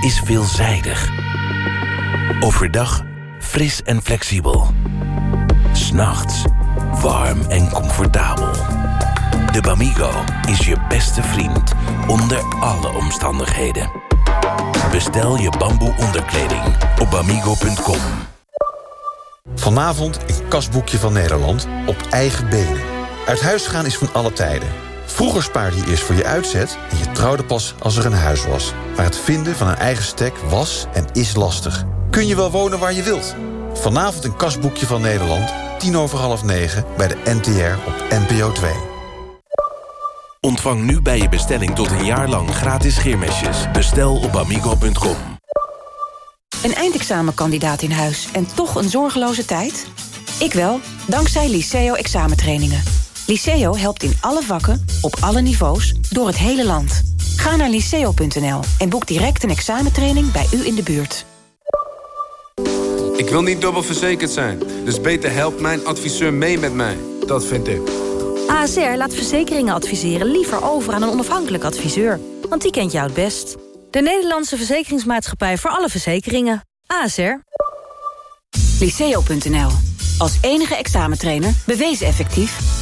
is veelzijdig. Overdag fris en flexibel. S'nachts warm en comfortabel. De Bamigo is je beste vriend onder alle omstandigheden. Bestel je bamboe onderkleding op bamigo.com. Vanavond een kasboekje van Nederland op eigen benen. Uit huis gaan is van alle tijden. Vroeger spaarde je eerst voor je uitzet en je trouwde pas als er een huis was. Maar het vinden van een eigen stek was en is lastig. Kun je wel wonen waar je wilt? Vanavond een kasboekje van Nederland, tien over half negen... bij de NTR op NPO 2. Ontvang nu bij je bestelling tot een jaar lang gratis scheermesjes. Bestel op amigo.com. Een eindexamenkandidaat in huis en toch een zorgeloze tijd? Ik wel, dankzij Liceo examentrainingen. Liceo helpt in alle vakken, op alle niveaus, door het hele land. Ga naar liceo.nl en boek direct een examentraining bij u in de buurt. Ik wil niet dubbel verzekerd zijn, dus beter helpt mijn adviseur mee met mij. Dat vind ik. ASR laat verzekeringen adviseren liever over aan een onafhankelijk adviseur. Want die kent jou het best. De Nederlandse Verzekeringsmaatschappij voor alle verzekeringen. ASR. Liceo.nl. Als enige examentrainer bewezen effectief